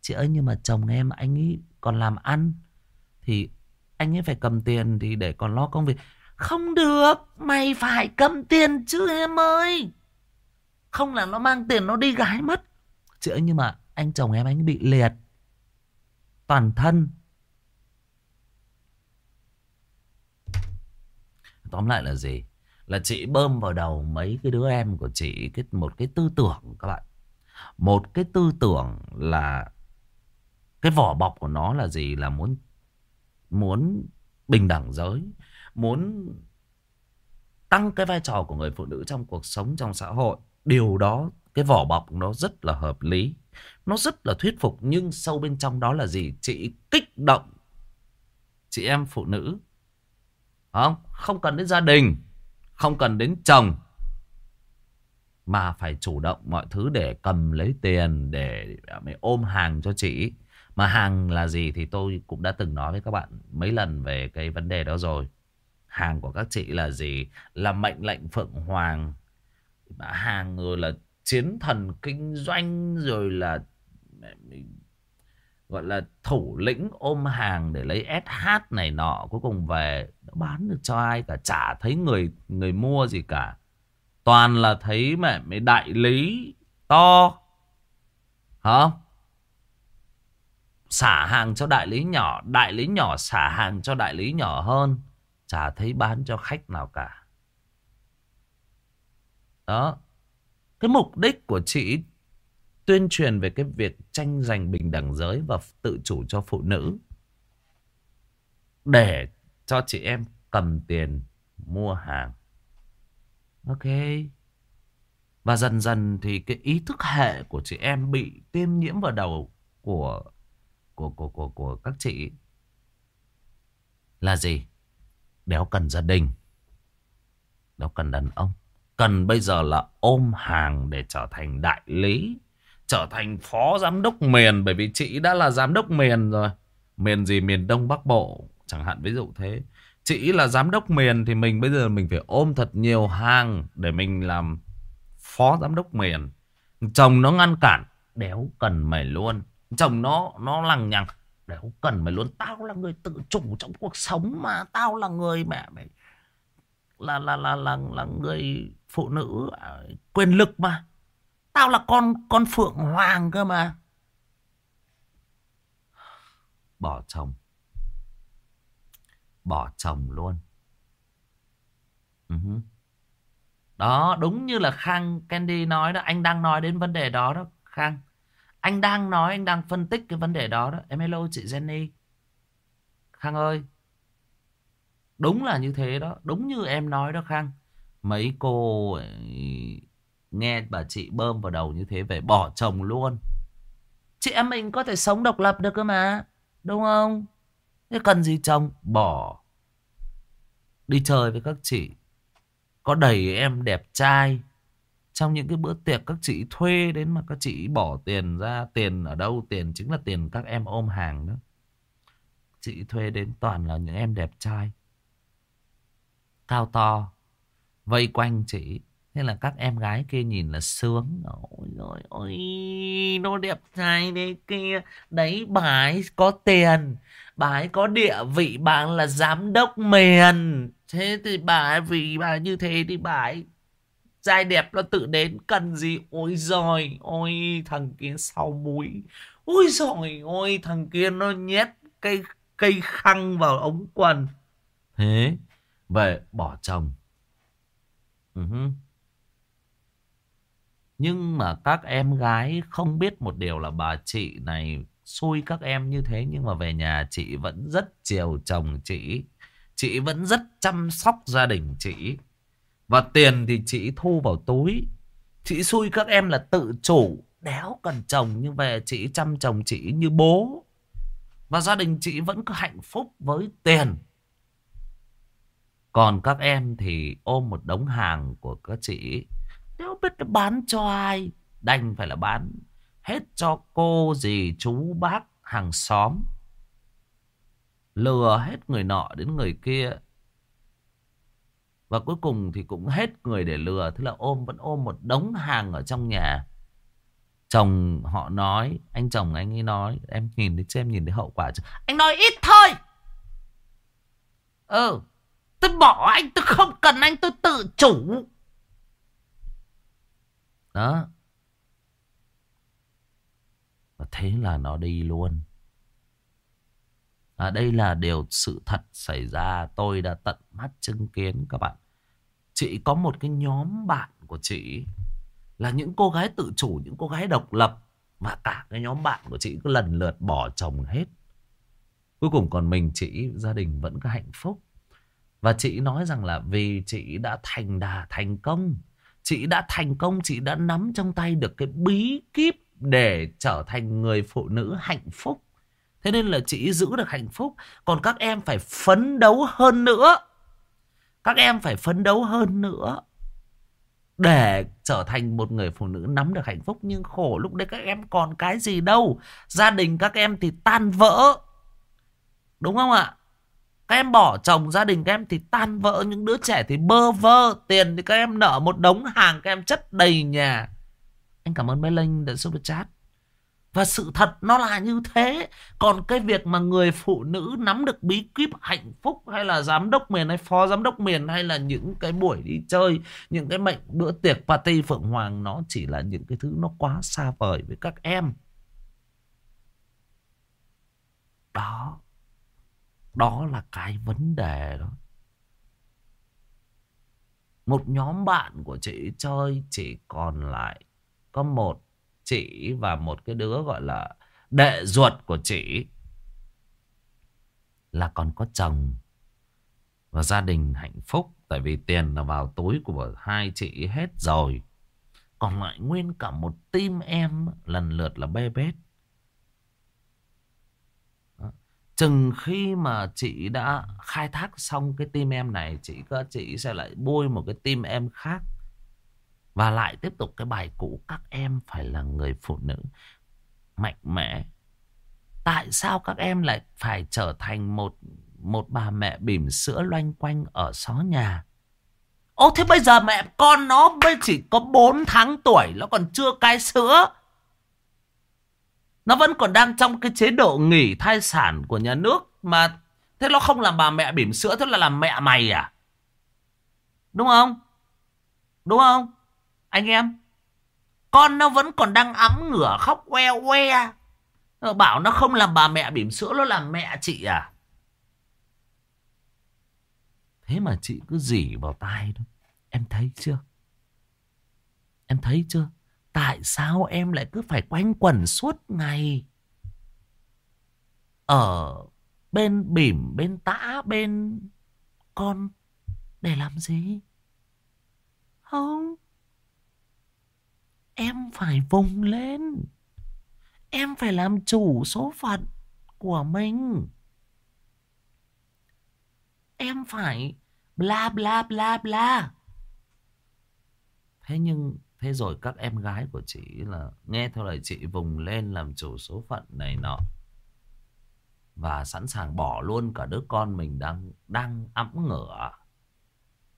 Chị ơi nhưng mà chồng em anh ấy còn làm ăn. Thì anh ấy phải cầm tiền thì để còn lo công việc. Không được, mày phải cầm tiền chứ em ơi. Không là nó mang tiền nó đi gái mất. Chị ơi nhưng mà anh chồng em anh bị liệt. Toàn thân Tóm lại là gì? Là chị bơm vào đầu mấy cái đứa em của chị cái một cái tư tưởng các bạn. Một cái tư tưởng là cái vỏ bọc của nó là gì? Là muốn muốn bình đẳng giới, muốn tăng cái vai trò của người phụ nữ trong cuộc sống trong xã hội. Điều đó cái vỏ bọc nó rất là hợp lý, nó rất là thuyết phục nhưng sâu bên trong đó là gì? Chị kích động chị em phụ nữ. Không? Không cần đến gia đình Không cần đến chồng Mà phải chủ động mọi thứ để cầm lấy tiền Để mới ôm hàng cho chị. Mà hàng là gì thì tôi cũng đã từng nói với các bạn Mấy lần về cái vấn đề đó rồi. Hàng của các chị là gì? Là mệnh lệnh Phượng Hoàng. Hàng rồi là chiến thần kinh doanh, Rồi là gọi là thủ lĩnh ôm hàng để lấy SH này nọ cuối cùng về. Nó bán được cho ai cả, chả thấy người người mua gì cả. Toàn là thấy mẹ mấy đại lý to, hả? Xả hàng cho đại lý nhỏ, đại lý nhỏ xả hàng cho đại lý nhỏ hơn. Chả thấy bán cho khách nào cả đó cái mục đích của chị tuyên truyền về cái việc tranh giành bình đẳng giới và tự chủ cho phụ nữ để cho chị em cầm tiền mua hàng. Ok. Và dần dần thì cái ý thức hệ của chị em bị tiêm nhiễm vào đầu của của của của của các chị là gì? Đéo cần gia đình. Đéo cần đàn ông. Cần bây giờ là ôm hàng để trở thành đại lý trở thành phó giám đốc miền bởi vì chị đã là giám đốc miền rồi miền gì miền đông bắc bộ chẳng hạn ví dụ thế Chị là giám đốc miền thì mình bây giờ mình phải ôm thật nhiều hàng để mình làm phó giám đốc miền. Chồng nó ngăn cản, đéo cần mày luôn. Chồng nó nó lằng nhằng, đéo cần mày luôn. Tao là người tự chủ trong cuộc sống mà, tao là người mẹ mày là là là là là người phụ nữ ờ, quyền lực mà. Tao là con con phượng hoàng cơ mà. Bỏ chồng bỏ chồng luôn. Uh-huh. Đó, đúng như là Khang Candy nói đó, anh đang nói đến vấn đề đó đó, Khang. Anh đang nói, anh đang phân tích cái vấn đề đó đó. Em hello chị Jenny. Khang ơi. Đúng là như thế đó, đúng như em nói đó Khang. Mấy cô nghe bà chị bơm vào đầu như thế về bỏ chồng luôn. Chị em mình có thể sống độc lập được cơ mà, đúng không? Thế cần gì chồng? Bỏ. Đi chơi với các chị. Có đầy em đẹp trai. Trong những cái bữa tiệc các chị thuê đến mà các chị bỏ tiền ra Tiền ở đâu Tiền chính là tiền các em ôm hàng đó. Chị thuê đến toàn là những em đẹp trai. Cao to. Vây quanh chị. Thế là các em gái kia nhìn là sướng. Ôi rồi ôi Nó đẹp trai đấy kia. Đấy, bà ấy có tiền, Bà ấy có địa vị, bà là giám đốc miền. Thế thì bà ấy, vì bà như thế thì bà ấy Trai đẹp nó tự đến cần gì? Ôi rồi Ôi thằng kia sau mũi Ôi rồi Ôi thằng kia nó nhét cây cây khăn vào ống quần. Thế Về bỏ chồng uh-huh. Nhưng mà các em gái không biết một điều là bà chị này xui các em như thế, nhưng mà về nhà chị vẫn rất chiều chồng chị. Chị vẫn rất chăm sóc gia đình chị. Và tiền thì chị thu vào túi. Chị xui các em là tự chủ. Đéo cần chồng, nhưng về chị chăm chồng chị như bố. Và gia đình chị vẫn có hạnh phúc với tiền. Còn các em thì ôm một đống hàng của các chị. Nếu biết bán cho ai. Đành phải là bán hết cho cô, dì, chú, bác, hàng xóm. Lừa hết người nọ đến người kia. Và cuối cùng thì cũng hết người để lừa. Thế là ôm vẫn ôm một đống hàng ở trong nhà. Chồng họ nói, anh chồng anh ấy nói, em nhìn thấy xem nhìn thấy hậu quả chứ. Anh nói ít thôi. Ừ, tôi bỏ anh, tôi không cần anh, tôi tự chủ. Đó. Và thế là nó đi luôn. À, đây là điều sự thật xảy ra tôi đã tận mắt chứng kiến các bạn. Chị có một cái nhóm bạn của chị là những cô gái tự chủ, những cô gái độc lập. Mà cả cái nhóm bạn của chị cứ lần lượt bỏ chồng hết. Cuối cùng còn mình chị, gia đình vẫn có hạnh phúc. Và chị nói rằng là vì chị đã thành đà thành công. Chị đã thành công, chị đã nắm trong tay được cái bí kíp để trở thành người phụ nữ hạnh phúc. Thế nên là chị giữ được hạnh phúc. Còn các em phải phấn đấu hơn nữa. Các em phải phấn đấu hơn nữa. Để trở thành một người phụ nữ nắm được hạnh phúc. Nhưng khổ lúc đấy các em còn cái gì đâu. Gia đình các em thì tan vỡ. Đúng không ạ? Các em bỏ chồng gia đình các em thì tan vỡ. Những đứa trẻ thì bơ vơ. Tiền thì các em nợ một đống hàng các em chất đầy nhà. Anh cảm ơn bé Linh đã super chat. Và sự thật nó là như thế. Còn cái việc mà người phụ nữ nắm được bí kíp hạnh phúc hay là giám đốc miền hay phó giám đốc miền hay là những cái buổi đi chơi, những cái mệnh bữa tiệc party Phượng Hoàng nó chỉ là những cái thứ nó quá xa vời với các em. Đó. Đó là cái vấn đề đó. Một nhóm bạn của chị chơi chỉ còn lại có một chị và một cái đứa gọi là đệ ruột của chị là còn có chồng. Và gia đình hạnh phúc, tại vì tiền là vào túi của hai chị hết rồi. Còn lại nguyên cả một team em lần lượt là bê bết. Chừng khi mà chị đã khai thác xong cái tim em này chị có chị sẽ lại bôi một cái tim em khác và lại tiếp tục cái bài cũ các em phải là người phụ nữ mạnh mẽ. Tại sao các em lại phải trở thành một một bà mẹ bỉm sữa loanh quanh ở xó nhà. Ô thế bây giờ mẹ con nó mới chỉ có 4 tháng tuổi, nó còn chưa cai sữa. Nó vẫn còn đang trong cái chế độ nghỉ thai sản của nhà nước mà, thế nó không làm bà mẹ bỉm sữa, thế là làm mẹ mày à? Đúng không? Đúng không? Anh em. Con nó vẫn còn đang ấm ngửa, khóc que que. Bảo nó không làm bà mẹ bỉm sữa, nó làm mẹ chị à? Thế mà chị cứ dỉ vào tai đó. Em thấy chưa? Em thấy chưa? Tại sao em lại cứ phải quanh quẩn suốt ngày? Ở bên bỉm, bên tã, bên con để làm gì? Không. Em phải vùng lên. Em phải làm chủ số phận của mình. Em phải bla bla bla bla. Thế nhưng thế rồi các em gái của chị là nghe theo lời chị vùng lên làm chủ số phận này nọ. Và sẵn sàng bỏ luôn cả đứa con mình đang đang ấm ngửa.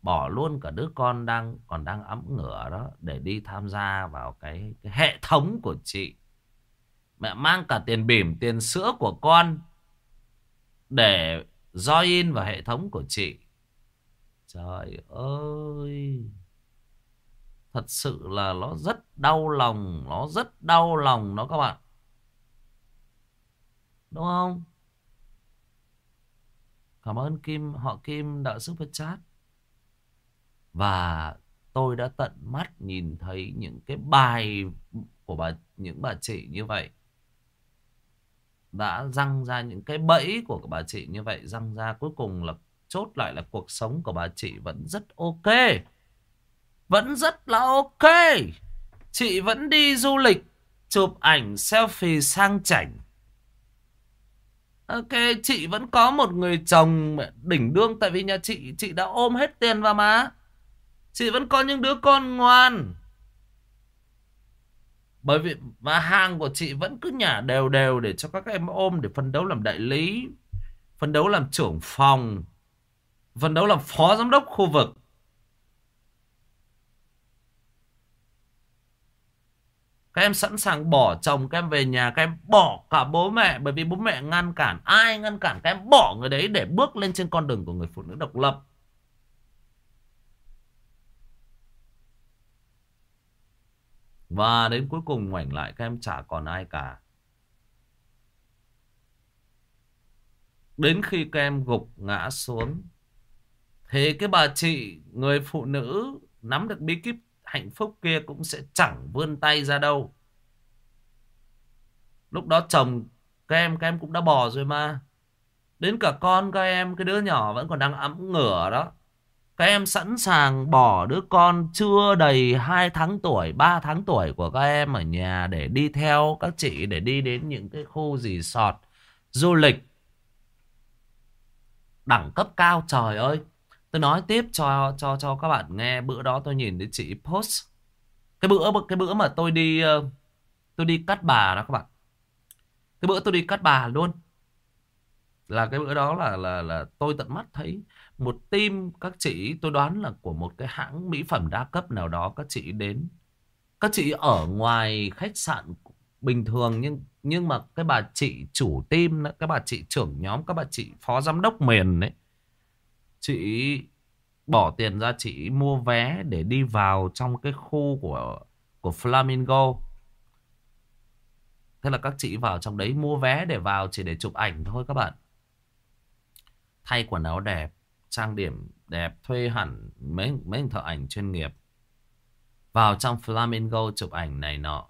Bỏ luôn cả đứa con đang còn đang ấm ngửa đó để đi tham gia vào cái, cái hệ thống của chị. Mẹ mang cả tiền bỉm, tiền sữa của con để join vào hệ thống của chị. Trời ơi! Thật sự là nó rất đau lòng, nó rất đau lòng đó các bạn. Đúng không? Cảm ơn Kim, họ Kim đã super chat. Và tôi đã tận mắt nhìn thấy những cái bài của bà những bà chị như vậy đã răng ra những cái bẫy của bà chị như vậy răng ra cuối cùng là chốt lại là cuộc sống của bà chị vẫn rất ok vẫn rất là ok. Chị vẫn đi du lịch chụp ảnh selfie sang chảnh. Ok chị vẫn có một người chồng đỉnh đương tại vì nhà chị chị đã ôm hết tiền vào má chị vẫn có những đứa con ngoan. Bởi vì mà hàng của chị vẫn cứ nhả đều đều để cho các em ôm để phân đấu làm đại lý, phân đấu làm trưởng phòng, phân đấu làm phó giám đốc khu vực. Các em sẵn sàng bỏ chồng các em về nhà Các em bỏ cả bố mẹ Bởi vì bố mẹ ngăn cản Ai ngăn cản các em bỏ người đấy để bước lên trên con đường của người phụ nữ độc lập Và đến cuối cùng ngoảnh lại các em chả còn ai cả. Đến khi các em gục ngã xuống. Thế cái bà chị, người phụ nữ nắm được bí kíp hạnh phúc kia cũng sẽ chẳng vươn tay ra đâu. Lúc đó chồng các em, các em cũng đã bỏ rồi mà. Đến cả con các em, cái đứa nhỏ vẫn còn đang ấm ngửa đó. Các em sẵn sàng bỏ đứa con chưa đầy 2 tháng tuổi, 3 tháng tuổi của các em ở nhà để đi theo các chị để đi đến những cái khu resort du lịch đẳng cấp cao trời ơi. Tôi nói tiếp cho cho cho các bạn nghe bữa đó tôi nhìn thấy chị post cái bữa cái bữa mà tôi đi ờ, tôi đi cắt bà đó các bạn. Cái bữa tôi đi cắt bà luôn. Là cái bữa đó là là là tôi tận mắt thấy một team các chị, tôi đoán là của một cái hãng mỹ phẩm đa cấp nào đó, các chị đến các chị ở ngoài khách sạn bình thường, nhưng nhưng mà cái bà chị chủ team các bà chị trưởng nhóm, các bà chị phó giám đốc miền đấy chị bỏ tiền ra chị mua vé để đi vào trong cái khu của của Flamingo. Thế là các chị vào trong đấy mua vé để vào chỉ để chụp ảnh thôi các bạn. Thay quần áo đẹp, trang điểm đẹp, thuê hẳn mấy mấy thợ ảnh chuyên nghiệp. Vào trong flamingo chụp ảnh này nọ.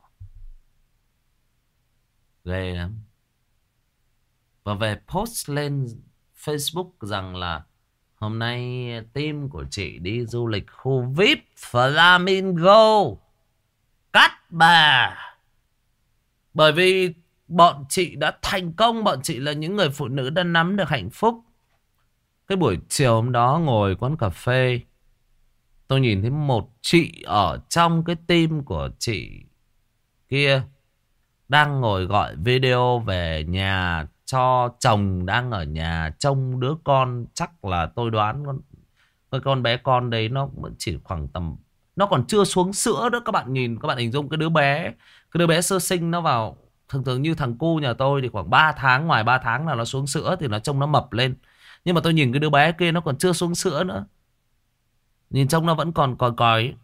Ghê lắm. Và về post lên Facebook rằng là hôm nay à, team của chị đi du lịch khu VIP Flamingo. Cắt bà. Bởi vì bọn chị đã thành công, bọn chị là những người phụ nữ đã nắm được hạnh phúc. Cái buổi chiều hôm đó ngồi quán cà phê, Tôi nhìn thấy một chị ở trong cái team của chị kia Đang ngồi gọi video về nhà cho chồng đang ở nhà, trông đứa con chắc là tôi đoán con cái con bé con đấy nó chỉ khoảng tầm, nó còn chưa xuống sữa đó các bạn nhìn, các bạn hình dung cái đứa bé, cái đứa bé sơ sinh nó vào, thường thường như thằng cu nhà tôi thì khoảng 3 tháng, ngoài 3 tháng là nó xuống sữa thì nó trông nó mập lên. Nhưng mà tôi nhìn cái đứa bé kia nó còn chưa xuống sữa nữa. Nhìn trông nó vẫn còn còi còi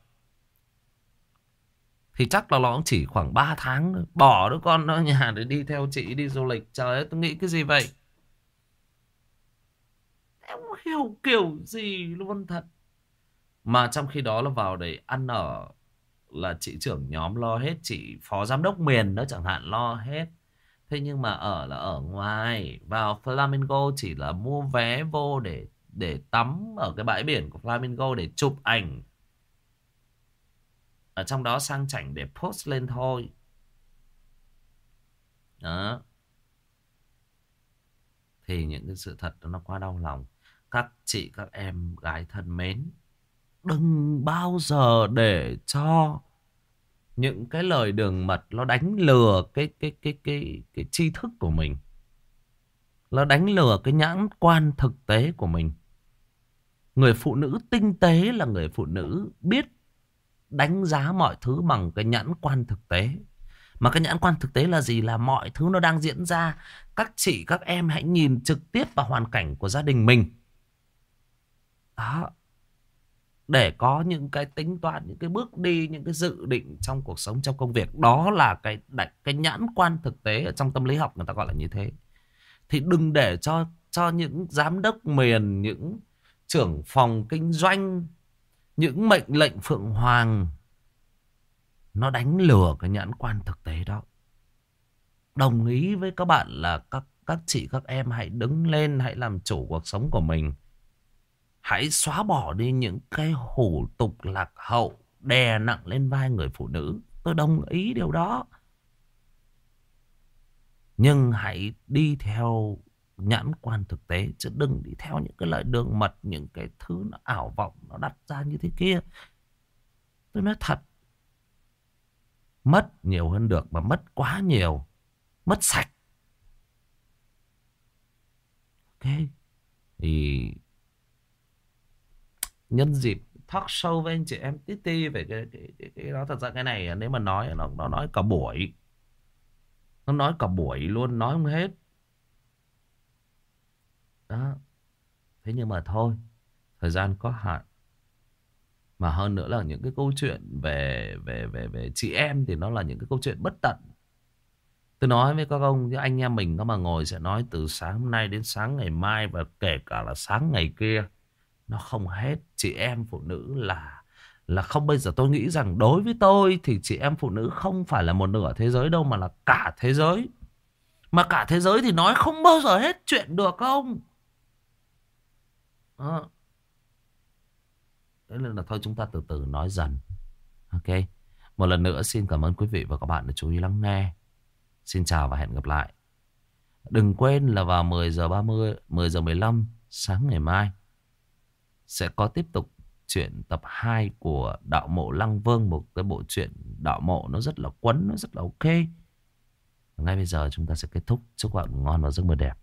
thì chắc là nó cũng chỉ khoảng 3 tháng thôi. Bỏ đứa con nó ở nhà để đi theo chị đi du lịch. Trời ơi, tôi nghĩ cái gì vậy? Em không hiểu kiểu gì luôn, thật. Mà trong khi đó là vào để ăn ở Là chị trưởng nhóm lo hết, Chị phó giám đốc miền đó chẳng hạn, lo hết. Thế nhưng mà ở là ở ngoài. Vào Flamingo chỉ là mua vé vô để để tắm ở cái bãi biển của Flamingo để chụp ảnh ở trong đó sang chảnh để post lên thôi. Đó. Thì những cái sự thật đó nó quá đau lòng. Các chị, các em gái thân mến, đừng bao giờ để cho những cái lời đường mật nó đánh lừa cái cái cái cái cái tri thức của mình. Nó đánh lừa cái nhãn quan thực tế của mình. Người phụ nữ tinh tế là người phụ nữ biết đánh giá mọi thứ bằng cái nhãn quan thực tế. Mà cái nhãn quan thực tế là gì? Là mọi thứ nó đang diễn ra. Các chị, các em hãy nhìn trực tiếp vào hoàn cảnh của gia đình mình. Đó. Để có những cái tính toán, những cái bước đi, những cái dự định trong cuộc sống, trong công việc. Đó là cái cái nhãn quan thực tế ở trong tâm lý học người ta gọi là như thế. Thì đừng để cho cho những giám đốc miền, những trưởng phòng kinh doanh những mệnh lệnh Phượng Hoàng, nó đánh lừa cái nhãn quan thực tế đó. Đồng ý với các bạn là các các chị, các em hãy đứng lên, hãy làm chủ cuộc sống của mình. Hãy xóa bỏ đi những cái hủ tục lạc hậu, đè nặng lên vai người phụ nữ. Tôi đồng ý điều đó. Nhưng hãy đi theo nhãn quan thực tế chứ đừng đi theo những cái lời đường mật những cái thứ nó ảo vọng nó đặt ra như thế kia. Tôi nói thật mất nhiều hơn được mà mất quá nhiều mất sạch. Ok thì nhân dịp talk show với anh chị em tí ti về cái, cái, cái, cái đó thật ra cái này à, nếu mà nói à, nó nó nói cả buổi. Nó nói cả buổi luôn nói không hết đó. Thế nhưng mà thôi, thời gian có hạn. Mà hơn nữa là những cái câu chuyện về về về về chị em thì nó là những cái câu chuyện bất tận. Tôi nói với các ông, với anh em mình có mà ngồi sẽ nói từ sáng hôm nay đến sáng ngày mai và kể cả là sáng ngày kia. Nó không hết. Chị em phụ nữ là là không, bây giờ tôi nghĩ rằng đối với tôi thì chị em phụ nữ không phải là một nửa thế giới đâu mà là cả thế giới. Mà cả thế giới thì nói không bao giờ hết chuyện được không? Đó. Thế nên là thôi chúng ta từ từ nói dần. Ok. Một lần nữa xin cảm ơn quý vị và các bạn đã chú ý lắng nghe. Xin chào và hẹn gặp lại. Đừng quên là vào 10 giờ 30, 10 giờ 15 sáng ngày mai sẽ có tiếp tục chuyện tập 2 của Đạo Mộ Lăng Vương. Một cái bộ truyện Đạo Mộ nó rất là quấn, nó rất là ok. Ngay bây giờ chúng ta sẽ kết thúc. Chúc bạn ngon và giấc mơ đẹp.